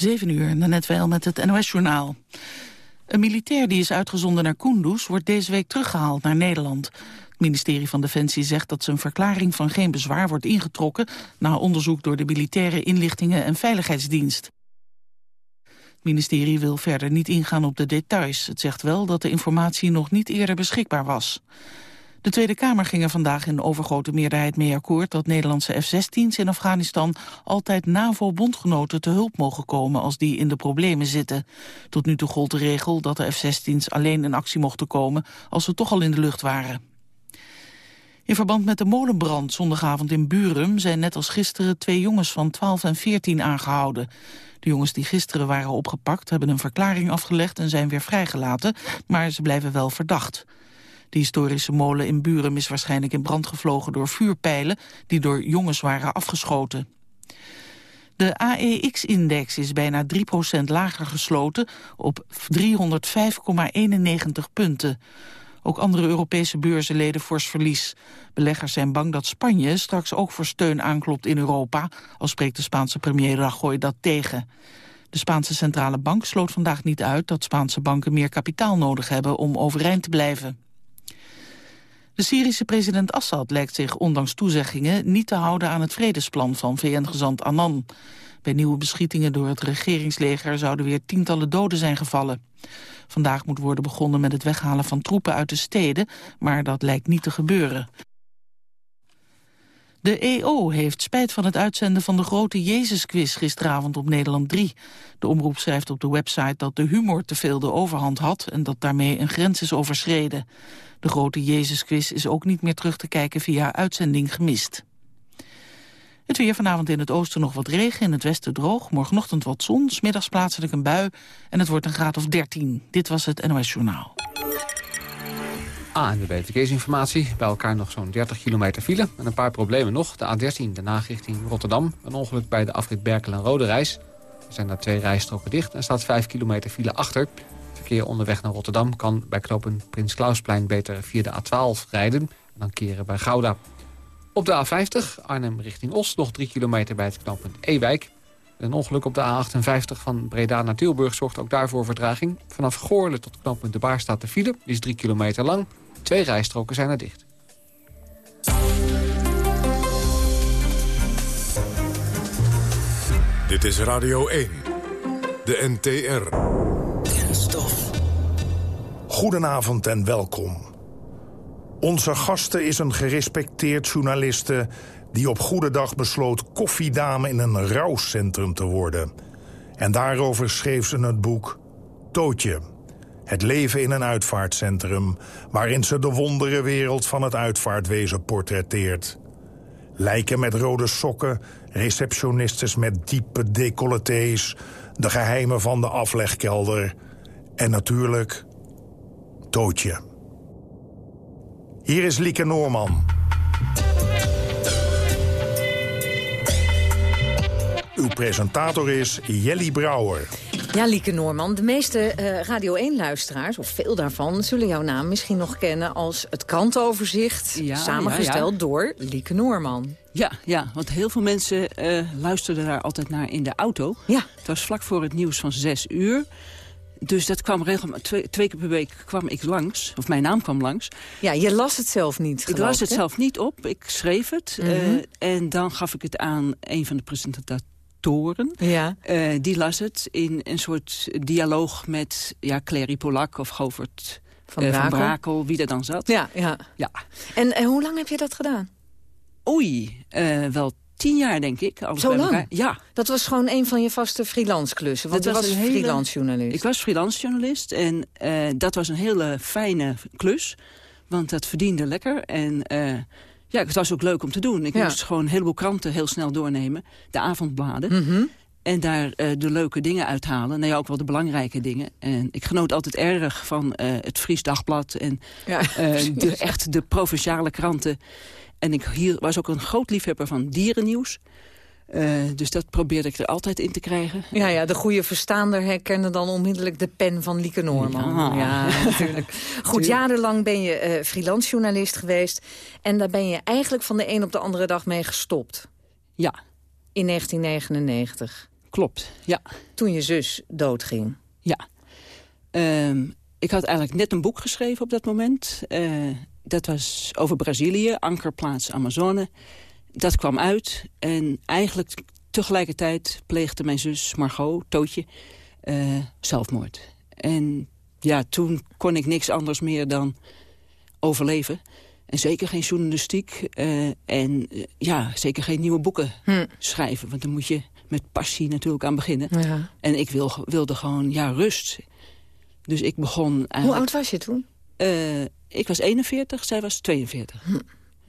7 uur, net wel met het NOS-journaal. Een militair die is uitgezonden naar Kunduz wordt deze week teruggehaald naar Nederland. Het ministerie van Defensie zegt dat zijn verklaring van geen bezwaar wordt ingetrokken... na onderzoek door de Militaire Inlichtingen en Veiligheidsdienst. Het ministerie wil verder niet ingaan op de details. Het zegt wel dat de informatie nog niet eerder beschikbaar was. De Tweede Kamer ging er vandaag in overgrote meerderheid mee akkoord dat Nederlandse F-16's in Afghanistan altijd NAVO-bondgenoten te hulp mogen komen als die in de problemen zitten. Tot nu toe gold de regel dat de F-16's alleen in actie mochten komen als ze toch al in de lucht waren. In verband met de molenbrand zondagavond in Burum zijn net als gisteren twee jongens van 12 en 14 aangehouden. De jongens die gisteren waren opgepakt hebben een verklaring afgelegd en zijn weer vrijgelaten, maar ze blijven wel verdacht. De historische molen in Buren is waarschijnlijk in brand gevlogen door vuurpijlen die door jongens waren afgeschoten. De AEX-index is bijna 3% lager gesloten op 305,91 punten. Ook andere Europese beurzen leden fors verlies. Beleggers zijn bang dat Spanje straks ook voor steun aanklopt in Europa... al spreekt de Spaanse premier Rajoy dat tegen. De Spaanse Centrale Bank sloot vandaag niet uit dat Spaanse banken meer kapitaal nodig hebben om overeind te blijven. De Syrische president Assad lijkt zich ondanks toezeggingen niet te houden aan het vredesplan van VN-gezant Annan. Bij nieuwe beschietingen door het regeringsleger zouden weer tientallen doden zijn gevallen. Vandaag moet worden begonnen met het weghalen van troepen uit de steden, maar dat lijkt niet te gebeuren. De EO heeft spijt van het uitzenden van de grote Jezusquiz gisteravond op Nederland 3. De omroep schrijft op de website dat de humor te veel de overhand had en dat daarmee een grens is overschreden. De grote Jezusquiz is ook niet meer terug te kijken via uitzending gemist. Het weer vanavond in het oosten nog wat regen, in het westen droog. Morgenochtend wat zon, smiddags plaatselijk een bui en het wordt een graad of 13. Dit was het NOS Journaal. ANWB Verkeersinformatie. Bij elkaar nog zo'n 30 kilometer file. En een paar problemen nog. De A13, de richting Rotterdam. Een ongeluk bij de afrit Berkel en Rode Reis. Er zijn daar twee rijstroken dicht en staat 5 kilometer file achter. Verkeer onderweg naar Rotterdam kan bij knopen Prins Klausplein beter via de A12 rijden. En dan keren bij Gouda. Op de A50, Arnhem richting Os, nog 3 kilometer bij het knooppunt Ewijk. Een ongeluk op de A58 van Breda naar Tilburg zorgt ook daarvoor vertraging. Vanaf Goorle tot knooppunt De Baar staat de file, die is 3 kilometer lang. Twee rijstroken zijn er dicht. Dit is Radio 1, de NTR. Kenstof. Goedenavond en welkom. Onze gasten is een gerespecteerd journaliste... die op goede dag besloot koffiedame in een rouwcentrum te worden. En daarover schreef ze het boek Tootje... Het leven in een uitvaartcentrum... waarin ze de wonderenwereld van het uitvaartwezen portretteert. Lijken met rode sokken, receptionistes met diepe decolletés... de geheimen van de aflegkelder... en natuurlijk Tootje. Hier is Lieke Noorman. Uw presentator is Jelly Brouwer. Ja, Lieke Noorman, de meeste uh, Radio 1-luisteraars, of veel daarvan... zullen jouw naam misschien nog kennen als het krantenoverzicht... samengesteld door Lieke Noorman. Ja, ja, want heel veel mensen uh, luisterden daar altijd naar in de auto. Ja. Het was vlak voor het nieuws van zes uur. Dus dat kwam regelmatig, twee, twee, keer per week kwam ik langs. Of mijn naam kwam langs. Ja, je las het zelf niet, Ik las het zelf niet op, ik schreef het. Mm en dan gaf ik het aan een van de presentatoren Toren. Ja. Uh, die las het in een soort dialoog met ja, Clary Polak of Govert van, uh, Brakel. van Brakel, wie er dan zat. Ja, ja. ja. En, en hoe lang heb je dat gedaan? Oei, uh, wel tien jaar denk ik. Zo lang? Ja. Dat was gewoon een van je vaste freelance klussen, want dat was, was freelance journalist. Ik was freelance journalist en dat was een hele fijne klus. Want dat verdiende lekker en ja, het was ook leuk om te doen. Ik moest gewoon een heleboel kranten heel snel doornemen. De avondbladen. Mhm. En daar uh, de leuke dingen uithalen. Nou ja, ook wel de belangrijke dingen. En ik genoot altijd erg van uh, het Fries Dagblad. En ja, uh, de, echt de provinciale kranten. En ik hier was ook een groot liefhebber van dierennieuws. Uh, dus dat probeerde ik er altijd in te krijgen. Ja, ja de goede verstaander herkende dan onmiddellijk de pen van Lieke Noorman. Ja, ja natuurlijk. Goed, jarenlang ben je uh, freelance journalist geweest. En daar ben je eigenlijk van de een op de andere dag mee gestopt. Ja. In 1999. Klopt, ja. Toen je zus doodging? Ja. Ehm, ik had eigenlijk net een boek geschreven op dat moment. Uh, dat was over Brazilië, ankerplaats Amazone. Dat kwam uit en eigenlijk tegelijkertijd pleegde mijn zus Margot, Tootje, uh, zelfmoord. En ja, toen kon ik niks anders meer dan overleven. En zeker geen journalistiek. Uh, en uh, ja, zeker geen nieuwe boeken hm. schrijven. Want dan moet je met passie natuurlijk aan beginnen. Ja. En ik wil, wilde gewoon, ja, rust. Dus ik begon eigenlijk... Hoe oud was je toen? Ik was 41, zij was 42. Hm.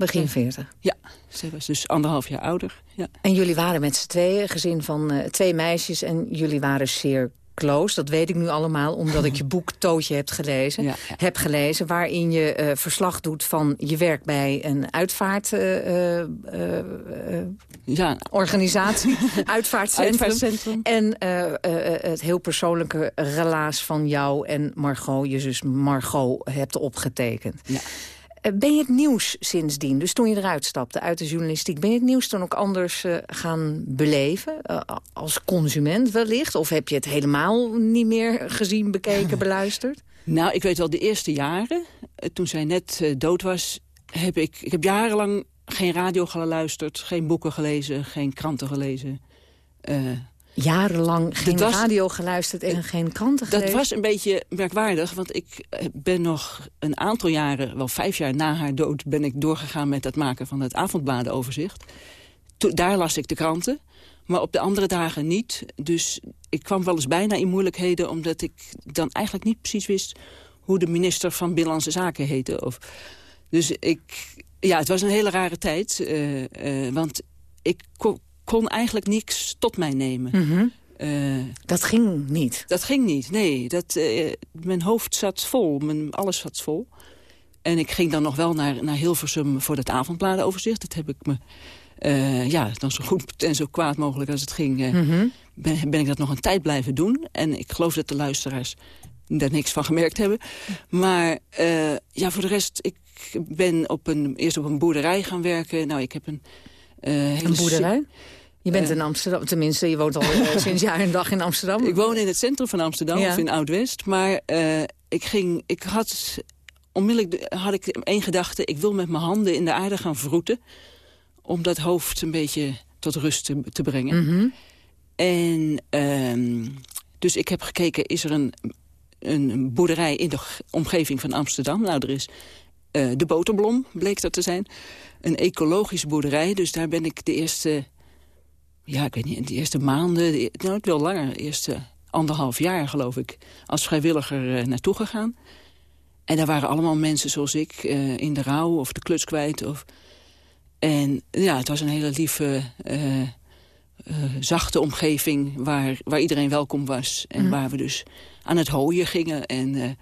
Begin 40? Ja, zij was dus anderhalf jaar ouder. Ja. En jullie waren met z'n tweeën, gezin van uh, twee meisjes... en jullie waren zeer close. Dat weet ik nu allemaal, omdat ik je boek Tootje heb gelezen. Ja, ja. Heb gelezen, waarin je uh, verslag doet van je werk bij een uitvaart... Uh, uh, ja. organisatie, uitvaartcentrum. uitvaartcentrum. En het heel persoonlijke relaas van jou en Margot, je zus Margot, hebt opgetekend. Ja. Eh, ben je het nieuws sindsdien, dus toen je eruit stapte uit de journalistiek... ben je het nieuws toen ook anders uh, gaan beleven? Uh, als consument wellicht? Of heb je het helemaal niet meer gezien, bekeken, beluisterd? Nou, ik weet wel, de eerste jaren, toen zij net dood was... heb ik, ik heb jarenlang geen radio geluisterd, geen boeken gelezen... geen kranten gelezen jarenlang geen radio geluisterd en geen kranten gelezen? Dat was een beetje merkwaardig, want ik eh, ben nog een aantal jaren... wel vijf jaar na haar dood ben ik doorgegaan met het maken van het avondbladenoverzicht. daar las ik de kranten, maar op de andere dagen niet. Dus ik kwam wel eens bijna in moeilijkheden... omdat ik dan eigenlijk niet precies wist hoe de minister van Binnenlandse Zaken heette. Of, dus ik, ja, het was een hele rare tijd, uh, uh, want ik kon eigenlijk niks tot mij nemen. Mhm. Eh, dat ging niet? Dat ging niet, nee. Dat, uh, mijn hoofd zat vol, mijn, alles zat vol. En ik ging dan nog wel naar, naar Hilversum voor dat avondbladenoverzicht. Dat heb ik me, uh, ja, dan zo goed en zo kwaad mogelijk als het ging... Mhm. ben, ben ik dat nog een tijd blijven doen. En ik geloof dat de luisteraars daar niks van gemerkt hebben. Maar ja, voor de rest, ik ben op een, eerst op een boerderij gaan werken. Nou, ik heb een... een boerderij? Je bent uh, in Amsterdam, tenminste, je woont al uh, sinds jaar en dag in Amsterdam. Ik woon in het centrum van Amsterdam, ja. of in Oud-West. Maar uh, ik, ging, ik had onmiddellijk had ik één gedachte... ik wil met mijn handen in de aarde gaan vroeten... om dat hoofd een beetje tot rust te, te brengen. Mm -hmm. En um, dus ik heb gekeken, is er een, een boerderij in de omgeving van Amsterdam? Nou, er is de Boterblom, bleek dat te zijn. Een ecologische boerderij, dus daar ben ik de eerste ja, ik weet niet, in de eerste maanden, de, nou, wel langer, de eerste anderhalf jaar geloof ik, als vrijwilliger uh, naartoe gegaan. En daar waren allemaal mensen zoals ik, uh, in de rouw of de kluts kwijt. Of... En ja, het was een hele lieve, uh, zachte omgeving waar, waar iedereen welkom was. En mm. waar we dus aan het hooien gingen en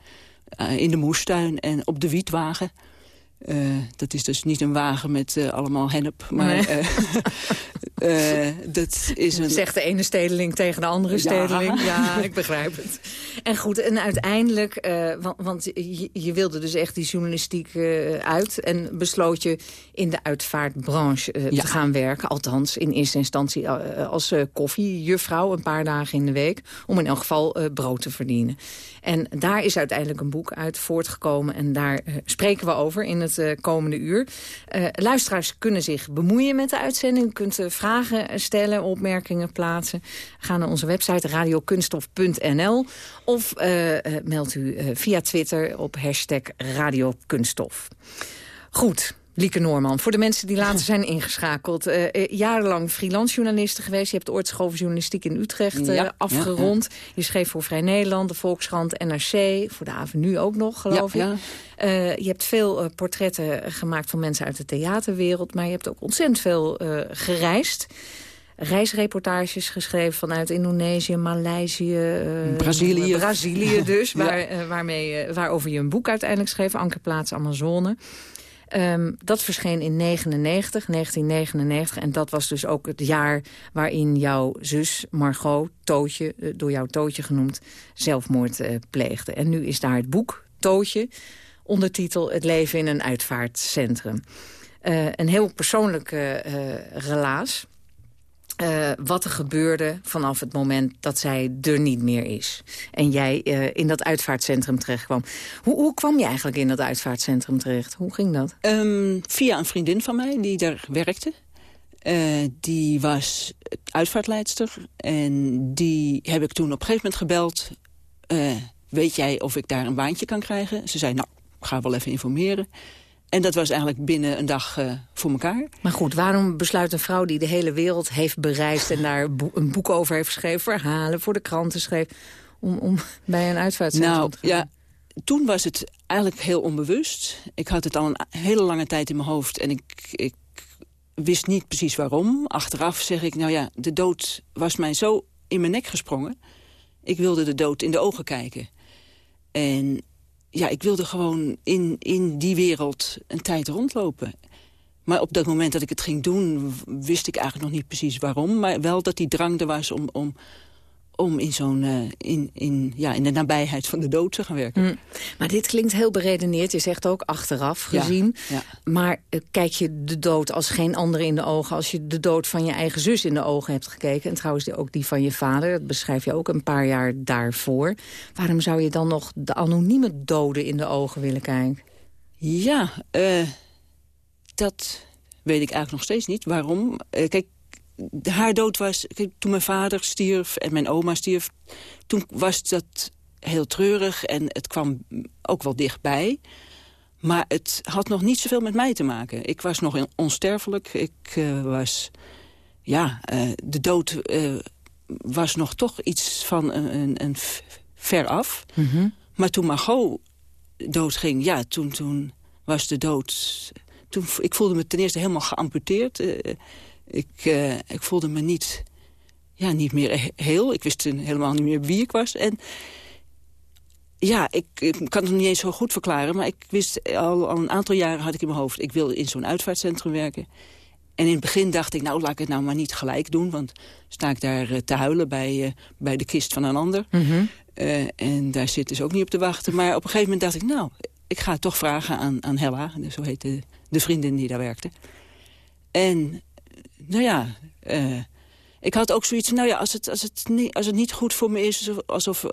in de moestuin en op de wietwagen. Uh, dat is dus niet een wagen met uh, allemaal hennep. Maar nee. uh, dat is een... Zegt de ene stedeling tegen de andere stedeling. Ja, ik begrijp het. En goed, en uiteindelijk... want, want je, je, wilde dus echt die journalistiek uit... en besloot je in de uitvaartbranche ja. te gaan werken. Althans, in eerste instantie als koffiejuffrouw... een paar dagen in de week. Om in elk geval brood te verdienen. En daar is uiteindelijk een boek uit voortgekomen. En daar spreken we over in het komende uur. Luisteraars kunnen zich bemoeien met de uitzending. Kunt uh, vragen stellen, opmerkingen plaatsen. Ga naar onze website radiokunstof.nl of meld u via Twitter op hashtag radiokunststof. Goed, Lieke Noorman, voor de mensen die later zijn ingeschakeld. Uh, jarenlang freelance journaliste geweest. Je hebt ooit journalistiek in Utrecht uh, afgerond. Ja, ja. Je schreef voor Vrij Nederland, de Volkskrant, NRC. Voor de Avenue ook nog, geloof ik. Uh, je hebt veel portretten gemaakt van mensen uit de theaterwereld. Maar je hebt ook ontzettend veel gereisd reisreportages geschreven vanuit Indonesië, Maleisië, uh, Brazilië. Brazilië dus, waar, uh, waarmee, uh, waarover je een boek uiteindelijk schreef, Ankerplaats Amazone. Um, dat verscheen in 99, 1999. En dat was dus ook het jaar waarin jouw zus Margot, Tootje, uh, door jou Tootje genoemd, zelfmoord uh, pleegde. En nu is daar het boek Tootje, ondertitel Het leven in een uitvaartcentrum. Uh, een heel persoonlijke relaas. Uh, wat er gebeurde vanaf het moment dat zij er niet meer is. En jij uh, in dat uitvaartcentrum terechtkwam. Hoe, hoe kwam je eigenlijk in dat uitvaartcentrum terecht? Hoe ging dat? Um, via een vriendin van mij die daar werkte. Uh, die was uitvaartleidster. En die heb ik toen op een gegeven moment gebeld. weet jij of ik daar een baantje kan krijgen? Ze zei, nou, ga wel even informeren. En dat was eigenlijk binnen een dag uh, voor elkaar. Maar goed, waarom besluit een vrouw die de hele wereld heeft bereisd... en daar een boek over heeft geschreven, verhalen voor de kranten schreef... om, om bij een uitvaartcentrum nou, te gaan? Ja, toen was het eigenlijk heel onbewust. Ik had het al een hele lange tijd in mijn hoofd en ik, ik wist niet precies waarom. Achteraf zeg ik, nou ja, de dood was mij zo in mijn nek gesprongen. Ik wilde de dood in de ogen kijken. En ja, ik wilde gewoon in, in die wereld een tijd rondlopen. Maar op dat moment dat ik het ging doen, wist ik eigenlijk nog niet precies waarom. Maar wel dat die drang er was om, om, om in, zo'n uh, in, in, ja, in de nabijheid van de dood te gaan werken. Mm. Maar dit klinkt heel beredeneerd. Je zegt ook achteraf gezien. Ja, Maar uh, kijk je de dood als geen andere in de ogen... als je de dood van je eigen zus in de ogen hebt gekeken... en trouwens ook die van je vader, dat beschrijf je ook een paar jaar daarvoor... waarom zou je dan nog de anonieme doden in de ogen willen kijken? Ja, uh, dat weet ik eigenlijk nog steeds niet. Waarom? kijk, haar dood was... Toen mijn vader stierf en mijn oma stierf... toen was dat heel treurig en het kwam ook wel dichtbij. Maar het had nog niet zoveel met mij te maken. Ik was nog onsterfelijk. Ik uh, was... Ja, uh, de dood uh, was nog toch iets van een, een, een ver af. Mm -hmm. Maar toen Margot doodging, ja, toen, toen was de dood... Toen, ik voelde me ten eerste helemaal geamputeerd. Ik, uh, ik voelde me niet, ja, niet meer heel. Ik wist helemaal niet meer wie ik was. En ja, ik, ik, kan het nog niet eens zo goed verklaren... maar ik wist al, al een aantal jaren had ik in mijn hoofd... ik wil in zo'n uitvaartcentrum werken. En in het begin dacht ik, nou, laat ik het nou maar niet gelijk doen... want sta ik daar uh, te huilen bij, uh, bij de kist van een ander. Mm -hmm. uh, en daar zit dus ook niet op te wachten. Maar op een gegeven moment dacht ik, nou, ik ga het toch vragen aan, aan Hella... zo heet de, de vriendin die daar werkte. En nou ja, uh, ik had ook zoiets nou ja, als het, als het, niet, als het niet goed voor me is... alsof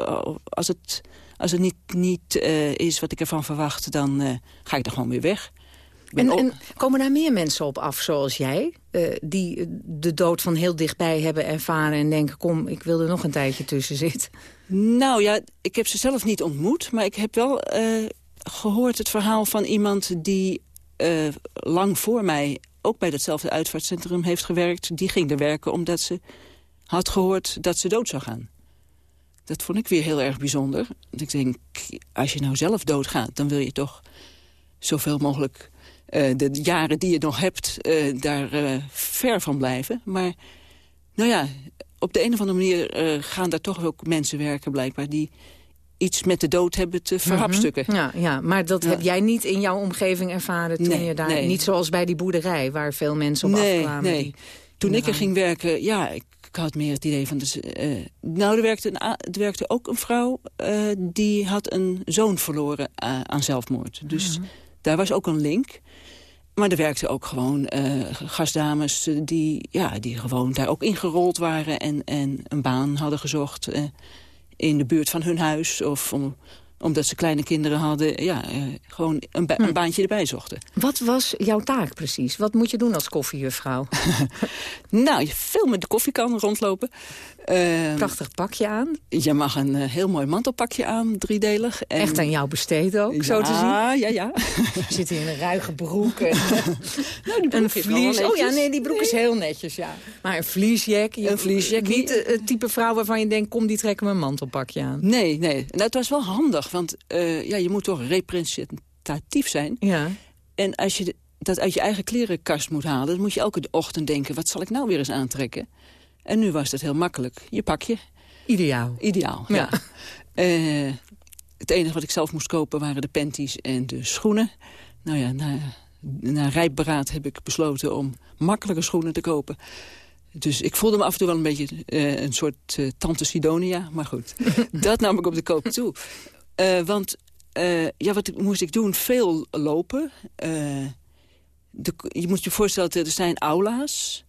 als het, als het niet, niet uh, is wat ik ervan verwacht... dan uh, ga ik er gewoon weer weg. En, en, komen daar meer mensen op af zoals jij? die de dood van heel dichtbij hebben ervaren en denken... kom, ik wil er nog een tijdje tussen zitten. Nou ja, ik heb ze zelf niet ontmoet... maar ik heb wel gehoord het verhaal van iemand die lang voor mij ook bij datzelfde uitvaartcentrum heeft gewerkt... die ging er werken omdat ze had gehoord dat ze dood zou gaan. Dat vond ik weer heel erg bijzonder. Ik denk, als je nou zelf doodgaat... dan wil je toch zoveel mogelijk uh, de jaren die je nog hebt... Uh, daar uh, ver van blijven. Maar nou ja, op de een of andere manier gaan daar toch ook mensen werken blijkbaar... die iets met de dood hebben te verhapstukken. Mm ja, ja, maar dat heb jij niet in jouw omgeving ervaren toen je daar... Niet zoals bij die boerderij, waar veel mensen op nee, afkwamen. Nee, die, toen ik er ging werken, ja, ik, ik had meer het idee van... Dus, uh, nou, er werkte, een, er werkte ook een vrouw, uh, die had een zoon verloren uh, aan zelfmoord. Dus mhm. daar was ook een link. Maar er werkten ook gewoon gastdames die, ja, die gewoon daar ook ingerold waren... en, en een baan hadden gezocht in de buurt van hun huis... of om, omdat ze kleine kinderen hadden, ja, uh, gewoon een, ba hm. een, baantje erbij zochten. Wat was jouw taak precies? Wat moet je doen als koffiejuffrouw? nou, je veel met de koffiekan rondlopen. Uh, Prachtig pakje aan. Je mag een uh, heel mooi mantelpakje aan, driedelig. En... Echt aan jou besteed ook, ja, zo te zien? Ja, ja. Je zit in een ruige broek. En... nou, die broek een vlies. Oh ja, nee, die broek is heel netjes, ja. Maar een vliesjack. Een vliesjack. Niet het type vrouw waarvan je denkt, kom, die trekken mijn mantelpakje aan. Nee, nee. Nou, het was wel handig, want uh, ja, je moet toch representatief zijn. Ja. En als je dat uit je eigen klerenkast moet halen... dan moet je elke ochtend denken, wat zal ik nou weer eens aantrekken? En nu was dat heel makkelijk. Je pakje. Ideaal. Ideaal, ja. Uh, het enige wat ik zelf moest kopen waren de panties en de schoenen. Nou ja, na, na rijpberaad heb ik besloten om makkelijke schoenen te kopen. Dus ik voelde me af en toe wel een beetje uh, een soort uh, tante Sidonia. Maar goed, dat nam ik op de koop toe. Uh, want ja, wat moest ik doen? Veel lopen. De, je moet je voorstellen, er zijn aula's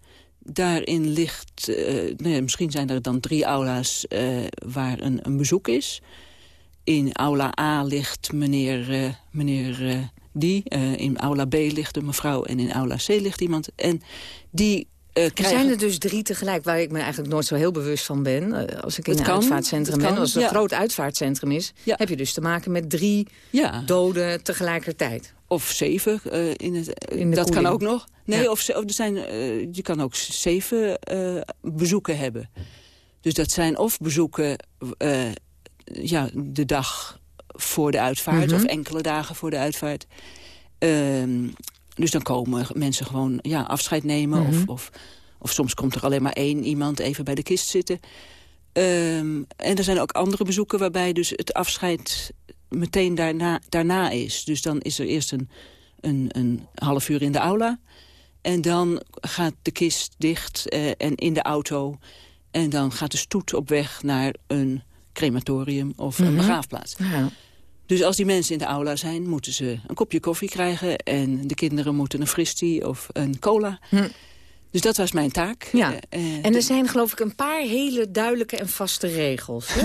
daarin ligt, uh, nee, misschien zijn er dan drie aula's uh, waar een, een, bezoek is. In aula A ligt meneer, uh, meneer die, in aula B ligt een mevrouw en in aula C ligt iemand. En die er zijn er dus drie tegelijk, waar ik me eigenlijk nooit zo heel bewust van ben. als ik in een uitvaartcentrum ben, als het een groot uitvaartcentrum is... heb je dus te maken met drie ja. doden tegelijkertijd. Of zeven, uh, in het, in dat kan ook nog. Nee, of, of, er zijn, uh, je kan ook zeven uh, bezoeken hebben. Dus dat zijn of bezoeken ja, de dag voor de uitvaart... Mm -hmm. of enkele dagen voor de uitvaart. Ehm, dus dan komen mensen gewoon ja, afscheid nemen. Mm -hmm. of, of, of soms komt er alleen maar één iemand even bij de kist zitten. Um, en er zijn ook andere bezoeken waarbij dus het afscheid meteen daarna, daarna is. Dus dan is er eerst een, een, een half uur in de aula. En dan gaat de kist dicht eh, en in de auto. En dan gaat de stoet op weg naar een crematorium of een mhm. begraafplaats. Ja. Dus als die mensen in de aula zijn, moeten ze een kopje koffie krijgen... en de kinderen moeten een fristie of een cola. Hm. Dus dat was mijn taak. Ja. Uh, en er zijn geloof ik een paar hele duidelijke en vaste regels.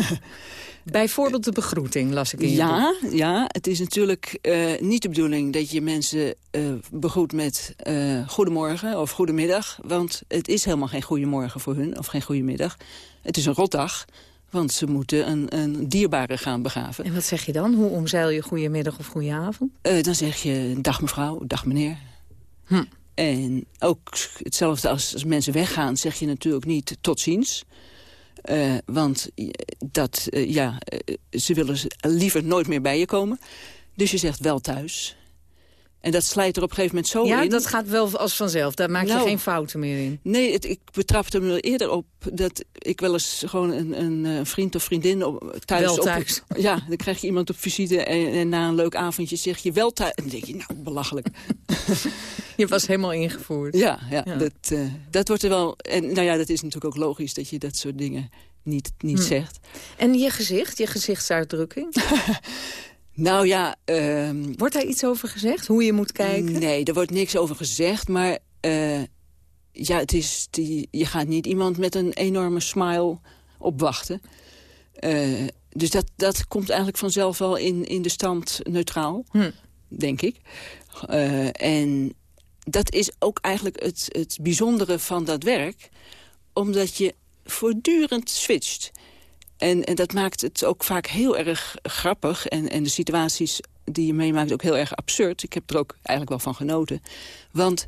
Bijvoorbeeld de begroeting, las ik in je ja, Ja, het is natuurlijk uh, niet de bedoeling dat je mensen uh, begroet met uh, goedemorgen of goedemiddag. Want het is helemaal geen goedemorgen voor hun of geen goedemiddag. Het is een rotdag. Want ze moeten een, een dierbare gaan begraven. En wat zeg je dan? Hoe omzeil je goedemiddag of goedenavond? Uh, dan zeg je dag mevrouw, dag meneer. Hm. En ook hetzelfde als, als mensen weggaan, zeg je natuurlijk niet tot ziens. Uh, want dat, uh, ja, ze willen liever nooit meer bij je komen. Dus je zegt wel thuis. En dat slijt er op een gegeven moment zo in. Ja, dat gaat wel als vanzelf. Daar maak je nou, geen fouten meer in. Nee, het, ik betrapte me er eerder op dat ik wel eens gewoon een, een, een vriend of vriendin op, thuis... Wel thuis. Op, ja, dan krijg je iemand op visite en, en, na een leuk avondje zeg je wel thuis. En dan denk je, nou, belachelijk. je was helemaal ingevoerd. Ja, ja, ja. Dat, uh, dat wordt er wel... En nou ja, dat is natuurlijk ook logisch dat je dat soort dingen niet, niet hm. zegt. En je gezicht, je gezichtsuitdrukking? Nou ja... Um, wordt daar iets over gezegd? Hoe je moet kijken? Nee, er wordt niks over gezegd. Maar uh, ja, het is die, je gaat niet iemand met een enorme smile opwachten. Uh, dus dat, dat komt eigenlijk vanzelf wel in, in de stand neutraal, hm. denk ik. Uh, en dat is ook eigenlijk het, het bijzondere van dat werk. Omdat je voortdurend switcht. En, en dat maakt het ook vaak heel erg grappig. En, en de situaties die je meemaakt ook heel erg absurd. Ik heb er ook eigenlijk wel van genoten. Want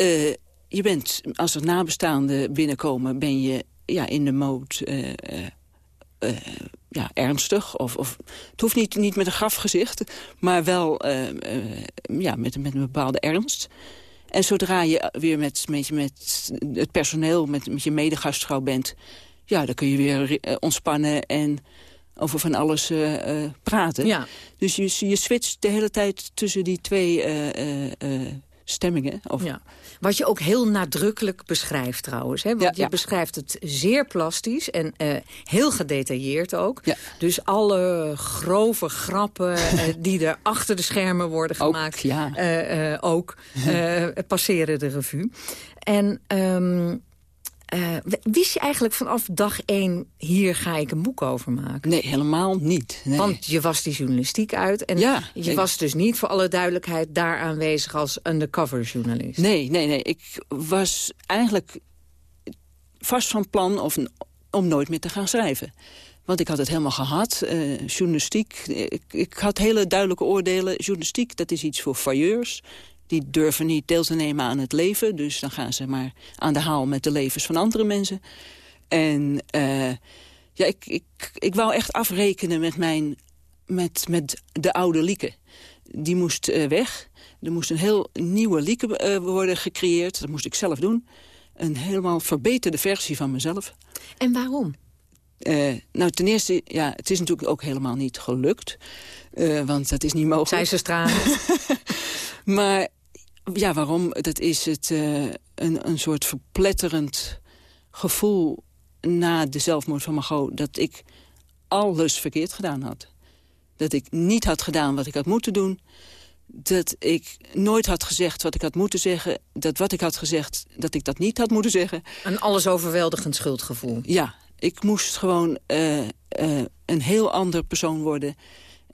uh, je bent, als er nabestaanden binnenkomen... ben je ja, in de mode uh, uh, ja, ernstig. Of, of, het hoeft niet, niet met een grafgezicht, maar wel ja, met, met een bepaalde ernst. En zodra je weer met, met, met het personeel, met, met je medegastrouw bent ja, dan kun je weer ontspannen en over van alles uh, uh, praten. Ja. Dus je, je switcht de hele tijd tussen die twee stemmingen. Of... Ja. Wat je ook heel nadrukkelijk beschrijft trouwens. Hè? Want ja, je ja. beschrijft het zeer plastisch en uh, heel gedetailleerd ook. Dus alle grove grappen uh, die er achter de schermen worden gemaakt... ook, ja. uh, ook passeren de revue. En... Um, uh, wist je eigenlijk vanaf dag één, hier ga ik een boek over maken? Nee, helemaal niet. Nee. Want je was die journalistiek uit. En ja, je nee. was dus niet voor alle duidelijkheid daar aanwezig als undercover journalist. Nee, nee, nee. Ik was eigenlijk vast van plan of, om nooit meer te gaan schrijven. Want ik had het helemaal gehad. Uh, journalistiek, ik, ik, had hele duidelijke oordelen. Journalistiek, dat is iets voor failleurs die durven niet deel te nemen aan het leven. Dus dan gaan ze maar aan de haal met de levens van andere mensen. En uh, ja, ik, ik, ik wou echt afrekenen met, mijn, met, met de oude Lieke. Die moest uh, weg. Er moest een heel nieuwe Lieke uh, worden gecreëerd. Dat moest ik zelf doen. Een helemaal verbeterde versie van mezelf. En waarom? Uh, nou, ten eerste, ja, het is natuurlijk ook helemaal niet gelukt. Uh, want dat is niet mogelijk. Zijn ze stralend? maar ja, waarom? Dat is het uh, een, een soort verpletterend gevoel na de zelfmoord van Margot... dat ik alles verkeerd gedaan had. Dat ik niet had gedaan wat ik had moeten doen. dat ik nooit had gezegd wat ik had moeten zeggen. Dat wat ik had gezegd, dat ik dat niet had moeten zeggen. Een allesoverweldigend schuldgevoel. Ja, ik moest gewoon uh, uh, een heel ander persoon worden.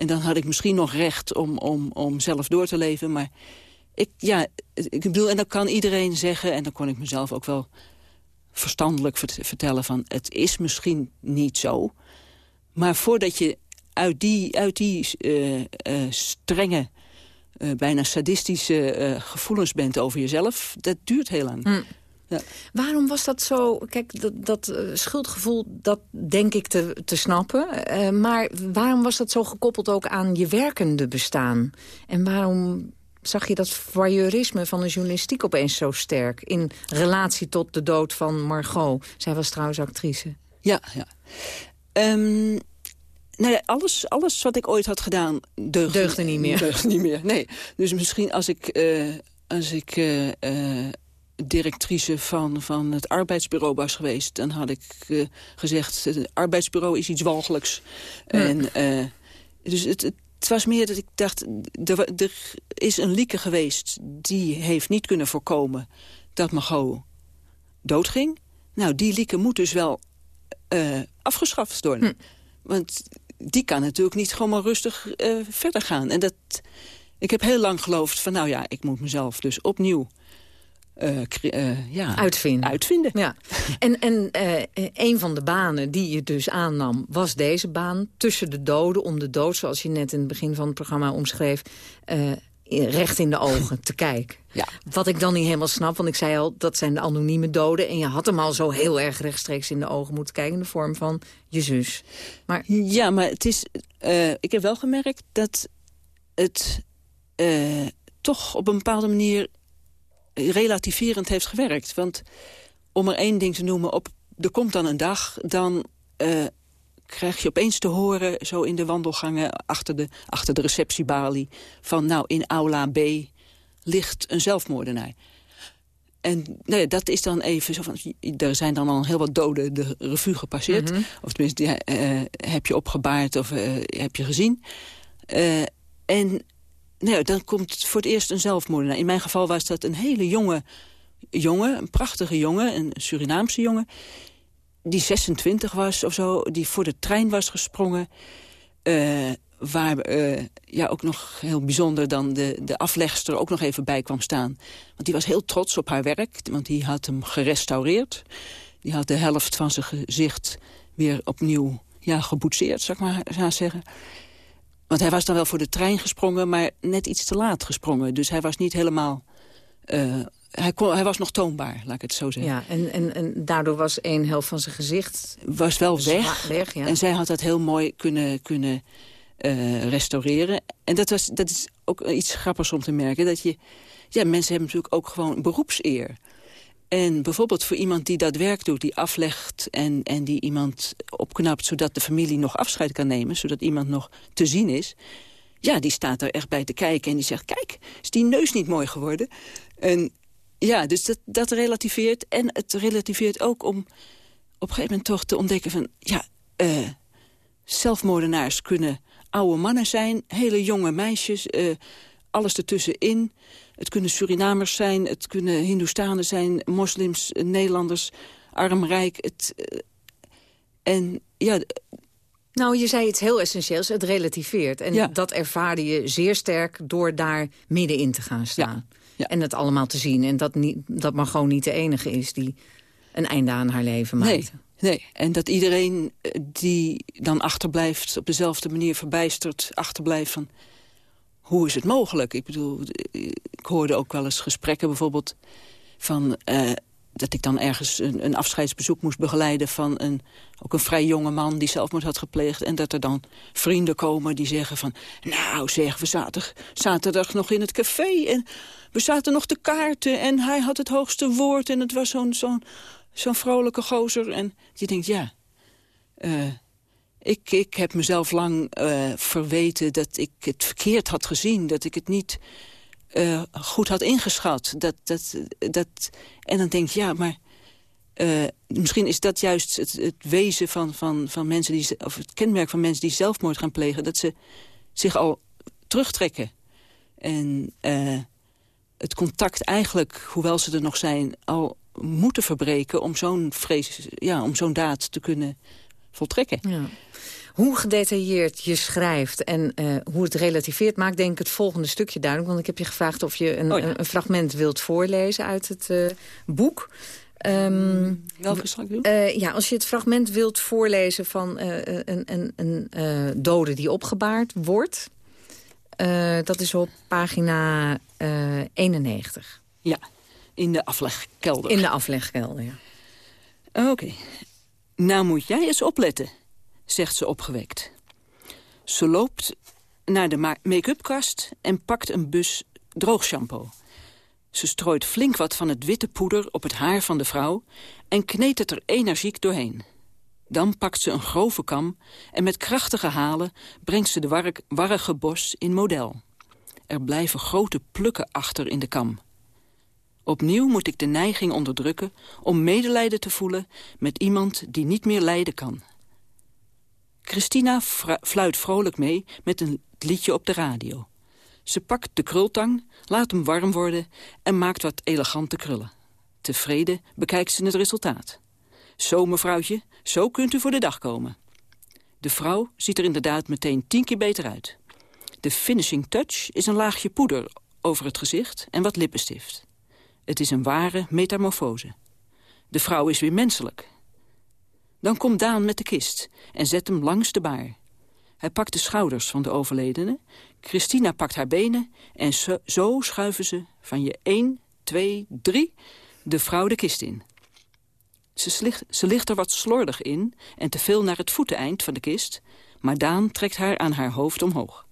En dan had ik misschien nog recht om, om, om zelf door te leven. Maar ik, ja, ik bedoel, en dan kan iedereen zeggen... en dan kon ik mezelf ook wel verstandelijk vertellen van... het is misschien niet zo. Maar voordat je uit die, uit die uh, strenge uh, bijna sadistische gevoelens bent over jezelf... dat duurt heel lang. Mm. Ja. Waarom was dat zo... Kijk, dat, dat uh, schuldgevoel, dat denk ik te, te snappen. maar waarom was dat zo gekoppeld ook aan je werkende bestaan? En waarom zag je dat voyeurisme van de journalistiek opeens zo sterk... in relatie tot de dood van Margot? Zij was trouwens actrice. Ja, ja. Um, Nee, alles, alles wat ik ooit had gedaan deugde, deugde niet meer. Deugde niet meer, nee. Dus misschien als ik, uh, als ik uh, uh, directrice van, van het arbeidsbureau was geweest... dan had ik gezegd, het arbeidsbureau is iets walgelijks. En, dus het, het was meer dat ik dacht, er, er is een lieke geweest... die heeft niet kunnen voorkomen dat Margot doodging. Nou, die lieke moet dus wel afgeschaft worden. Hm. Want die kan natuurlijk niet gewoon maar rustig uh, verder gaan. En dat, ik heb heel lang geloofd van, nou ja, ik moet mezelf dus opnieuw uh, uh, ja, uitvinden. uitvinden. Ja. En, en een van de banen die je dus aannam was deze baan. Tussen de doden, om de dood, zoals je net in het begin van het programma omschreef recht in de ogen te kijken. Ja. Wat ik dan niet helemaal snap, want ik zei al... dat zijn de anonieme doden. En je had hem al zo heel erg rechtstreeks in de ogen moeten kijken... in de vorm van je zus. Maar... Ja, maar het is... Uh, ik heb wel gemerkt dat het uh, toch op een bepaalde manier... relativerend heeft gewerkt. Want om er één ding te noemen... Op, er komt dan een dag, dan... Uh, krijg je opeens te horen, zo in de wandelgangen achter de, achter de receptiebalie... van nou, in aula B ligt een zelfmoordenaar. En nou ja, dat is dan even zo van... er zijn dan al heel wat doden de revue gepasseerd. Mhm. Of tenminste, die, uh, heb je opgebaard of uh, heb je gezien. En nou dan komt voor het eerst een zelfmoordenaar. In mijn geval was dat een hele jonge jongen, een prachtige jongen, een Surinaamse jongen die 26 was of zo, die voor de trein was gesprongen. Uh, waar uh, ja, ook nog heel bijzonder dan de, de aflegster ook nog even bij kwam staan. Want die was heel trots op haar werk, want die had hem gerestaureerd. Die had de helft van zijn gezicht weer opnieuw ja, geboetseerd, zou ik maar zeggen. Want hij was dan wel voor de trein gesprongen, maar net iets te laat gesprongen. Dus hij was niet helemaal uh, hij, kon, hij was nog toonbaar, laat ik het zo zeggen. Ja, en, en, en daardoor was één helft van zijn gezicht... Was wel weg. weg ja. En zij had dat heel mooi kunnen, kunnen uh, restaureren. En dat, was, dat is ook iets grappigs om te merken. Dat je, ja, mensen hebben natuurlijk ook gewoon beroepseer. En bijvoorbeeld voor iemand die dat werk doet, die aflegt... en, en die iemand opknapt zodat de familie nog afscheid kan nemen... zodat iemand nog te zien is... Ja, die staat er echt bij te kijken en die zegt... kijk, is die neus niet mooi geworden? En ja, dus dat, dat relativeert. En het relativeert ook om op een gegeven moment toch te ontdekken van... ja, uh, zelfmoordenaars kunnen oude mannen zijn, hele jonge meisjes... Uh, alles ertussenin. Het kunnen Surinamers zijn, het kunnen Hindoestanen zijn... moslims, Nederlanders, arm, rijk. Het, uh, en ja... Nou, je zei iets heel essentieels, het relativeert. En ja. dat ervaarde je zeer sterk door daar middenin te gaan staan. Ja. En het allemaal te zien. En dat, niet, dat maar gewoon niet de enige is die een einde aan haar leven maakt. Nee, nee. en dat iedereen eh, die dan achterblijft... op dezelfde manier verbijsterd achterblijft van... hoe is het mogelijk? Ik bedoel, ik hoorde ook wel eens gesprekken bijvoorbeeld... van uh, dat ik dan ergens een, een, afscheidsbezoek moest begeleiden... van een, ook een vrij jonge man die zelfmoord had gepleegd... en dat er dan vrienden komen die zeggen van... nou zeg, we zaten zaterdag nog in het café... en we zaten nog te kaarten en hij had het hoogste woord... en het was zo'n zo'n zo'n vrolijke gozer. En je denkt, ja... Uh, ik, ik heb mezelf lang uh, verweten dat ik het verkeerd had gezien. Dat ik het niet uh, goed had ingeschat. Dat, dat, dat, en dan denk je, ja, maar... Uh, misschien is dat juist het, wezen van, van, van mensen die... of het kenmerk van mensen die zelfmoord gaan plegen... dat ze zich al terugtrekken. En het contact eigenlijk, hoewel ze er nog zijn... al moeten verbreken om zo'n ja, om zo'n daad te kunnen voltrekken. Ja. Hoe gedetailleerd je schrijft en uh, hoe het relativeert... maakt denk ik het volgende stukje duidelijk. Want ik heb je gevraagd of je een, oh een, een fragment wilt voorlezen uit het uh, boek. Um, Welke zal ik doen? Uh, ja, als je het fragment wilt voorlezen van een, een, een dode die opgebaard wordt... dat is op pagina 91. Ja, in de aflegkelder. In de aflegkelder, ja. Oké. Nou moet jij eens opletten, zegt ze opgewekt. Ze loopt naar de make-upkast en pakt een bus droogshampoo. Ze strooit flink wat van het witte poeder op het haar van de vrouw... en kneedt het er energiek doorheen. Dan pakt ze een grove kam en met krachtige halen... brengt ze de warrige bos in model. Er blijven grote plukken achter in de kam. Opnieuw moet ik de neiging onderdrukken om medelijden te voelen... met iemand die niet meer lijden kan. Christina fluit vrolijk mee met een liedje op de radio. Ze pakt de krultang, laat hem warm worden en maakt wat elegante krullen. Tevreden bekijkt ze het resultaat. Zo, mevrouwtje, zo kunt u voor de dag komen. De vrouw ziet er inderdaad meteen tien keer beter uit. De finishing touch is een laagje poeder over het gezicht en wat lippenstift. Het is een ware metamorfose. De vrouw is weer menselijk. Dan komt Daan met de kist en zet hem langs de baar. Hij pakt de schouders van de overledene. Christina pakt haar benen en zo, schuiven ze van je 1, 2, 3 de vrouw de kist in. Ze, ze ligt er wat slordig in en te veel naar het voeteneind van de kist... maar Daan trekt haar aan haar hoofd omhoog.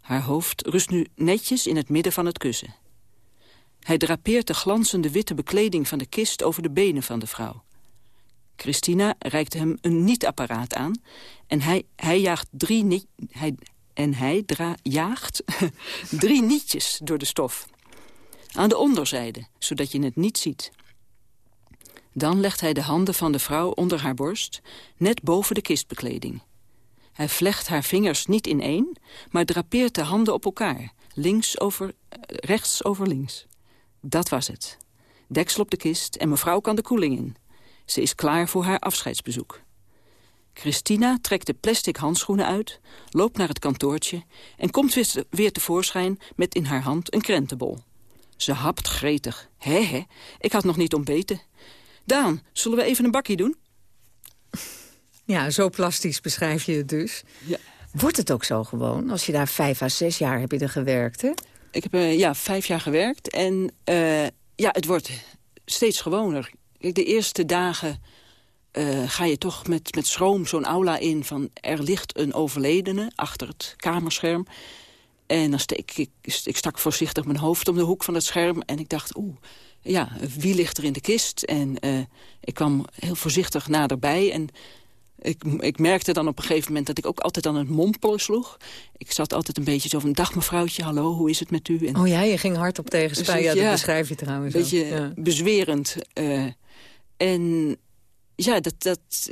Haar hoofd rust nu netjes in het midden van het kussen. Hij drapeert de glanzende witte bekleding van de kist over de benen van de vrouw. Christina reikt hem een niet-apparaat aan en hij, hij jaagt drie niet, hij, en hij dra, jaagt drie nietjes door de stof. Aan de onderzijde, zodat je het niet ziet. Dan legt hij de handen van de vrouw onder haar borst, net boven de kistbekleding. Hij vlecht haar vingers niet in één, maar drapeert de handen op elkaar, links over, rechts over links. Dat was het. Deksel op de kist en mevrouw kan de koeling in. Ze is klaar voor haar afscheidsbezoek. Christina trekt de plastic handschoenen uit, loopt naar het kantoortje... en komt weer, tevoorschijn met in haar hand een krentenbol. Ze hapt gretig. Hé, hé, ik had nog niet ontbeten. Daan, zullen we even een bakje doen? Ja, zo plastisch beschrijf je het dus. Ja. Wordt het ook zo gewoon? Als je daar vijf à zes jaar heb je er gewerkt, hè? Ik heb uh, ja, vijf jaar gewerkt en uh, ja, het wordt steeds gewoner. De eerste dagen uh, ga je toch met, met schroom zo'n aula in... van er ligt een overledene achter het kamerscherm. En dan steek ik, ik stak voorzichtig mijn hoofd om de hoek van het scherm... en ik dacht, oeh, ja, wie ligt er in de kist? En ik kwam heel voorzichtig naderbij en ik, ik merkte dan op een gegeven moment dat ik ook altijd aan het mompelen sloeg. Ik zat altijd een beetje zo van, dag mevrouwtje, hallo, hoe is het met u? En, oh ja, je ging hard op tegen dus, ja, dat beschrijf je trouwens Een beetje bezwerend. Uh, en ja, dat, dat,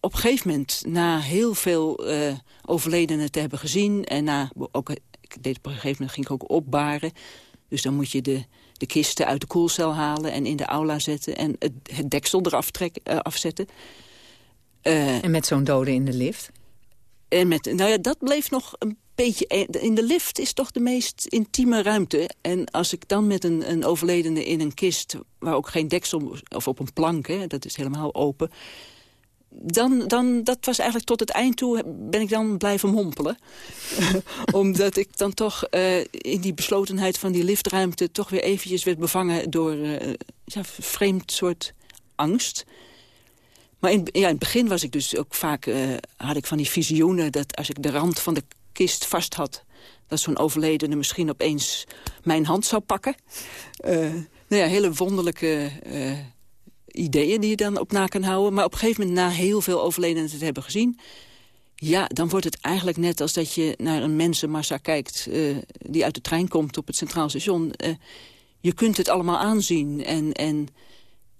op een gegeven moment, na heel veel uh, overledenen te hebben gezien... en na, ook, ik deed op een gegeven moment ging ik ook opbaren... dus dan moet je de, de kisten uit de koelcel halen en in de aula zetten... en het, het deksel eraf trek, uh, afzetten... Uh, en met zo'n dode in de lift? En met, nou ja, dat bleef nog een beetje... In de lift is toch de meest intieme ruimte. En als ik dan met een, een overledene in een kist... waar ook geen deksel... of op een plank, hè, dat is helemaal open... Dan, dan, dat was eigenlijk tot het eind toe, ben ik dan blijven mompelen. Omdat ik dan toch uh, in die beslotenheid van die liftruimte... toch weer eventjes werd bevangen door uh, ja, vreemd soort angst... Maar in, ja, in het begin was ik dus ook vaak, uh, had ik van die visioenen... dat als ik de rand van de kist vast had... dat zo'n overledene misschien opeens mijn hand zou pakken. Uh, nou ja, hele wonderlijke uh, ideeën die je dan op na kan houden. Maar op een gegeven moment, na heel veel overledenen te hebben gezien... ja, dan wordt het eigenlijk net als dat je naar een mensenmassa kijkt... die uit de trein komt op het Centraal Station. je kunt het allemaal aanzien en... en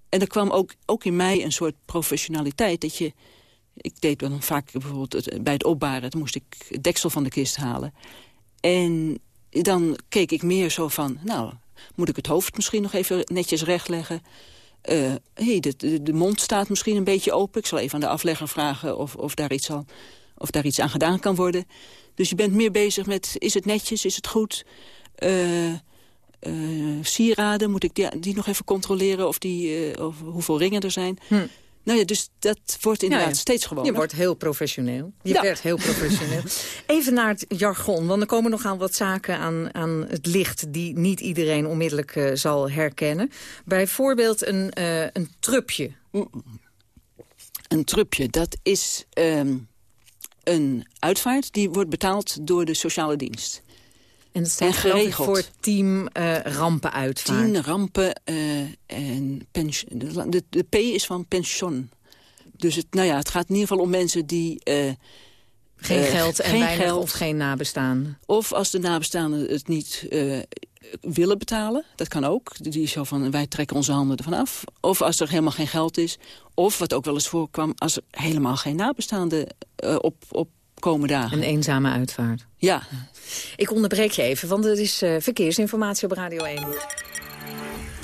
en er kwam ook, ook in mij een soort professionaliteit. Dat je, ik deed dan vaak bijvoorbeeld bij het opbaren... toen moest ik het deksel van de kist halen. En dan keek ik meer zo van... nou, moet ik het hoofd misschien nog even netjes rechtleggen? Uh, hey, de, de, mond staat misschien een beetje open. Ik zal even aan de aflegger vragen of, of, daar iets al, of daar iets aan gedaan kan worden. Dus je bent meer bezig met, is het netjes, is het goed? Uh, sieraden, moet ik die, die, nog even controleren of, die, of hoeveel ringen er zijn? Hm. Nou ja, dus dat wordt inderdaad steeds gewoner. Je wordt heel professioneel. Je ja. werd heel professioneel. Even naar het jargon, want er komen nogal wat zaken aan, aan het licht... die niet iedereen onmiddellijk uh, zal herkennen. Bijvoorbeeld een, uh, een trupje. Een trupje, dat is um, een uitvaart... die wordt betaald door de sociale dienst. En dat staat geregeld voor team uh, rampenuitvaart. Team rampen uh, en pensioen. De, de, P is van pension. Dus het, nou ja, het gaat in ieder geval om mensen die... Uh, geen geld en geen weinig geld. of geen nabestaanden. Of als de nabestaanden het niet willen betalen. Dat kan ook. Die is zo van, wij trekken onze handen ervan af. Of als er helemaal geen geld is. Of, wat ook wel eens voorkwam, als er helemaal geen nabestaanden op, op komen dagen. Een eenzame uitvaart. Ja. Ik onderbreek je even, want er is uh, verkeersinformatie op Radio 1.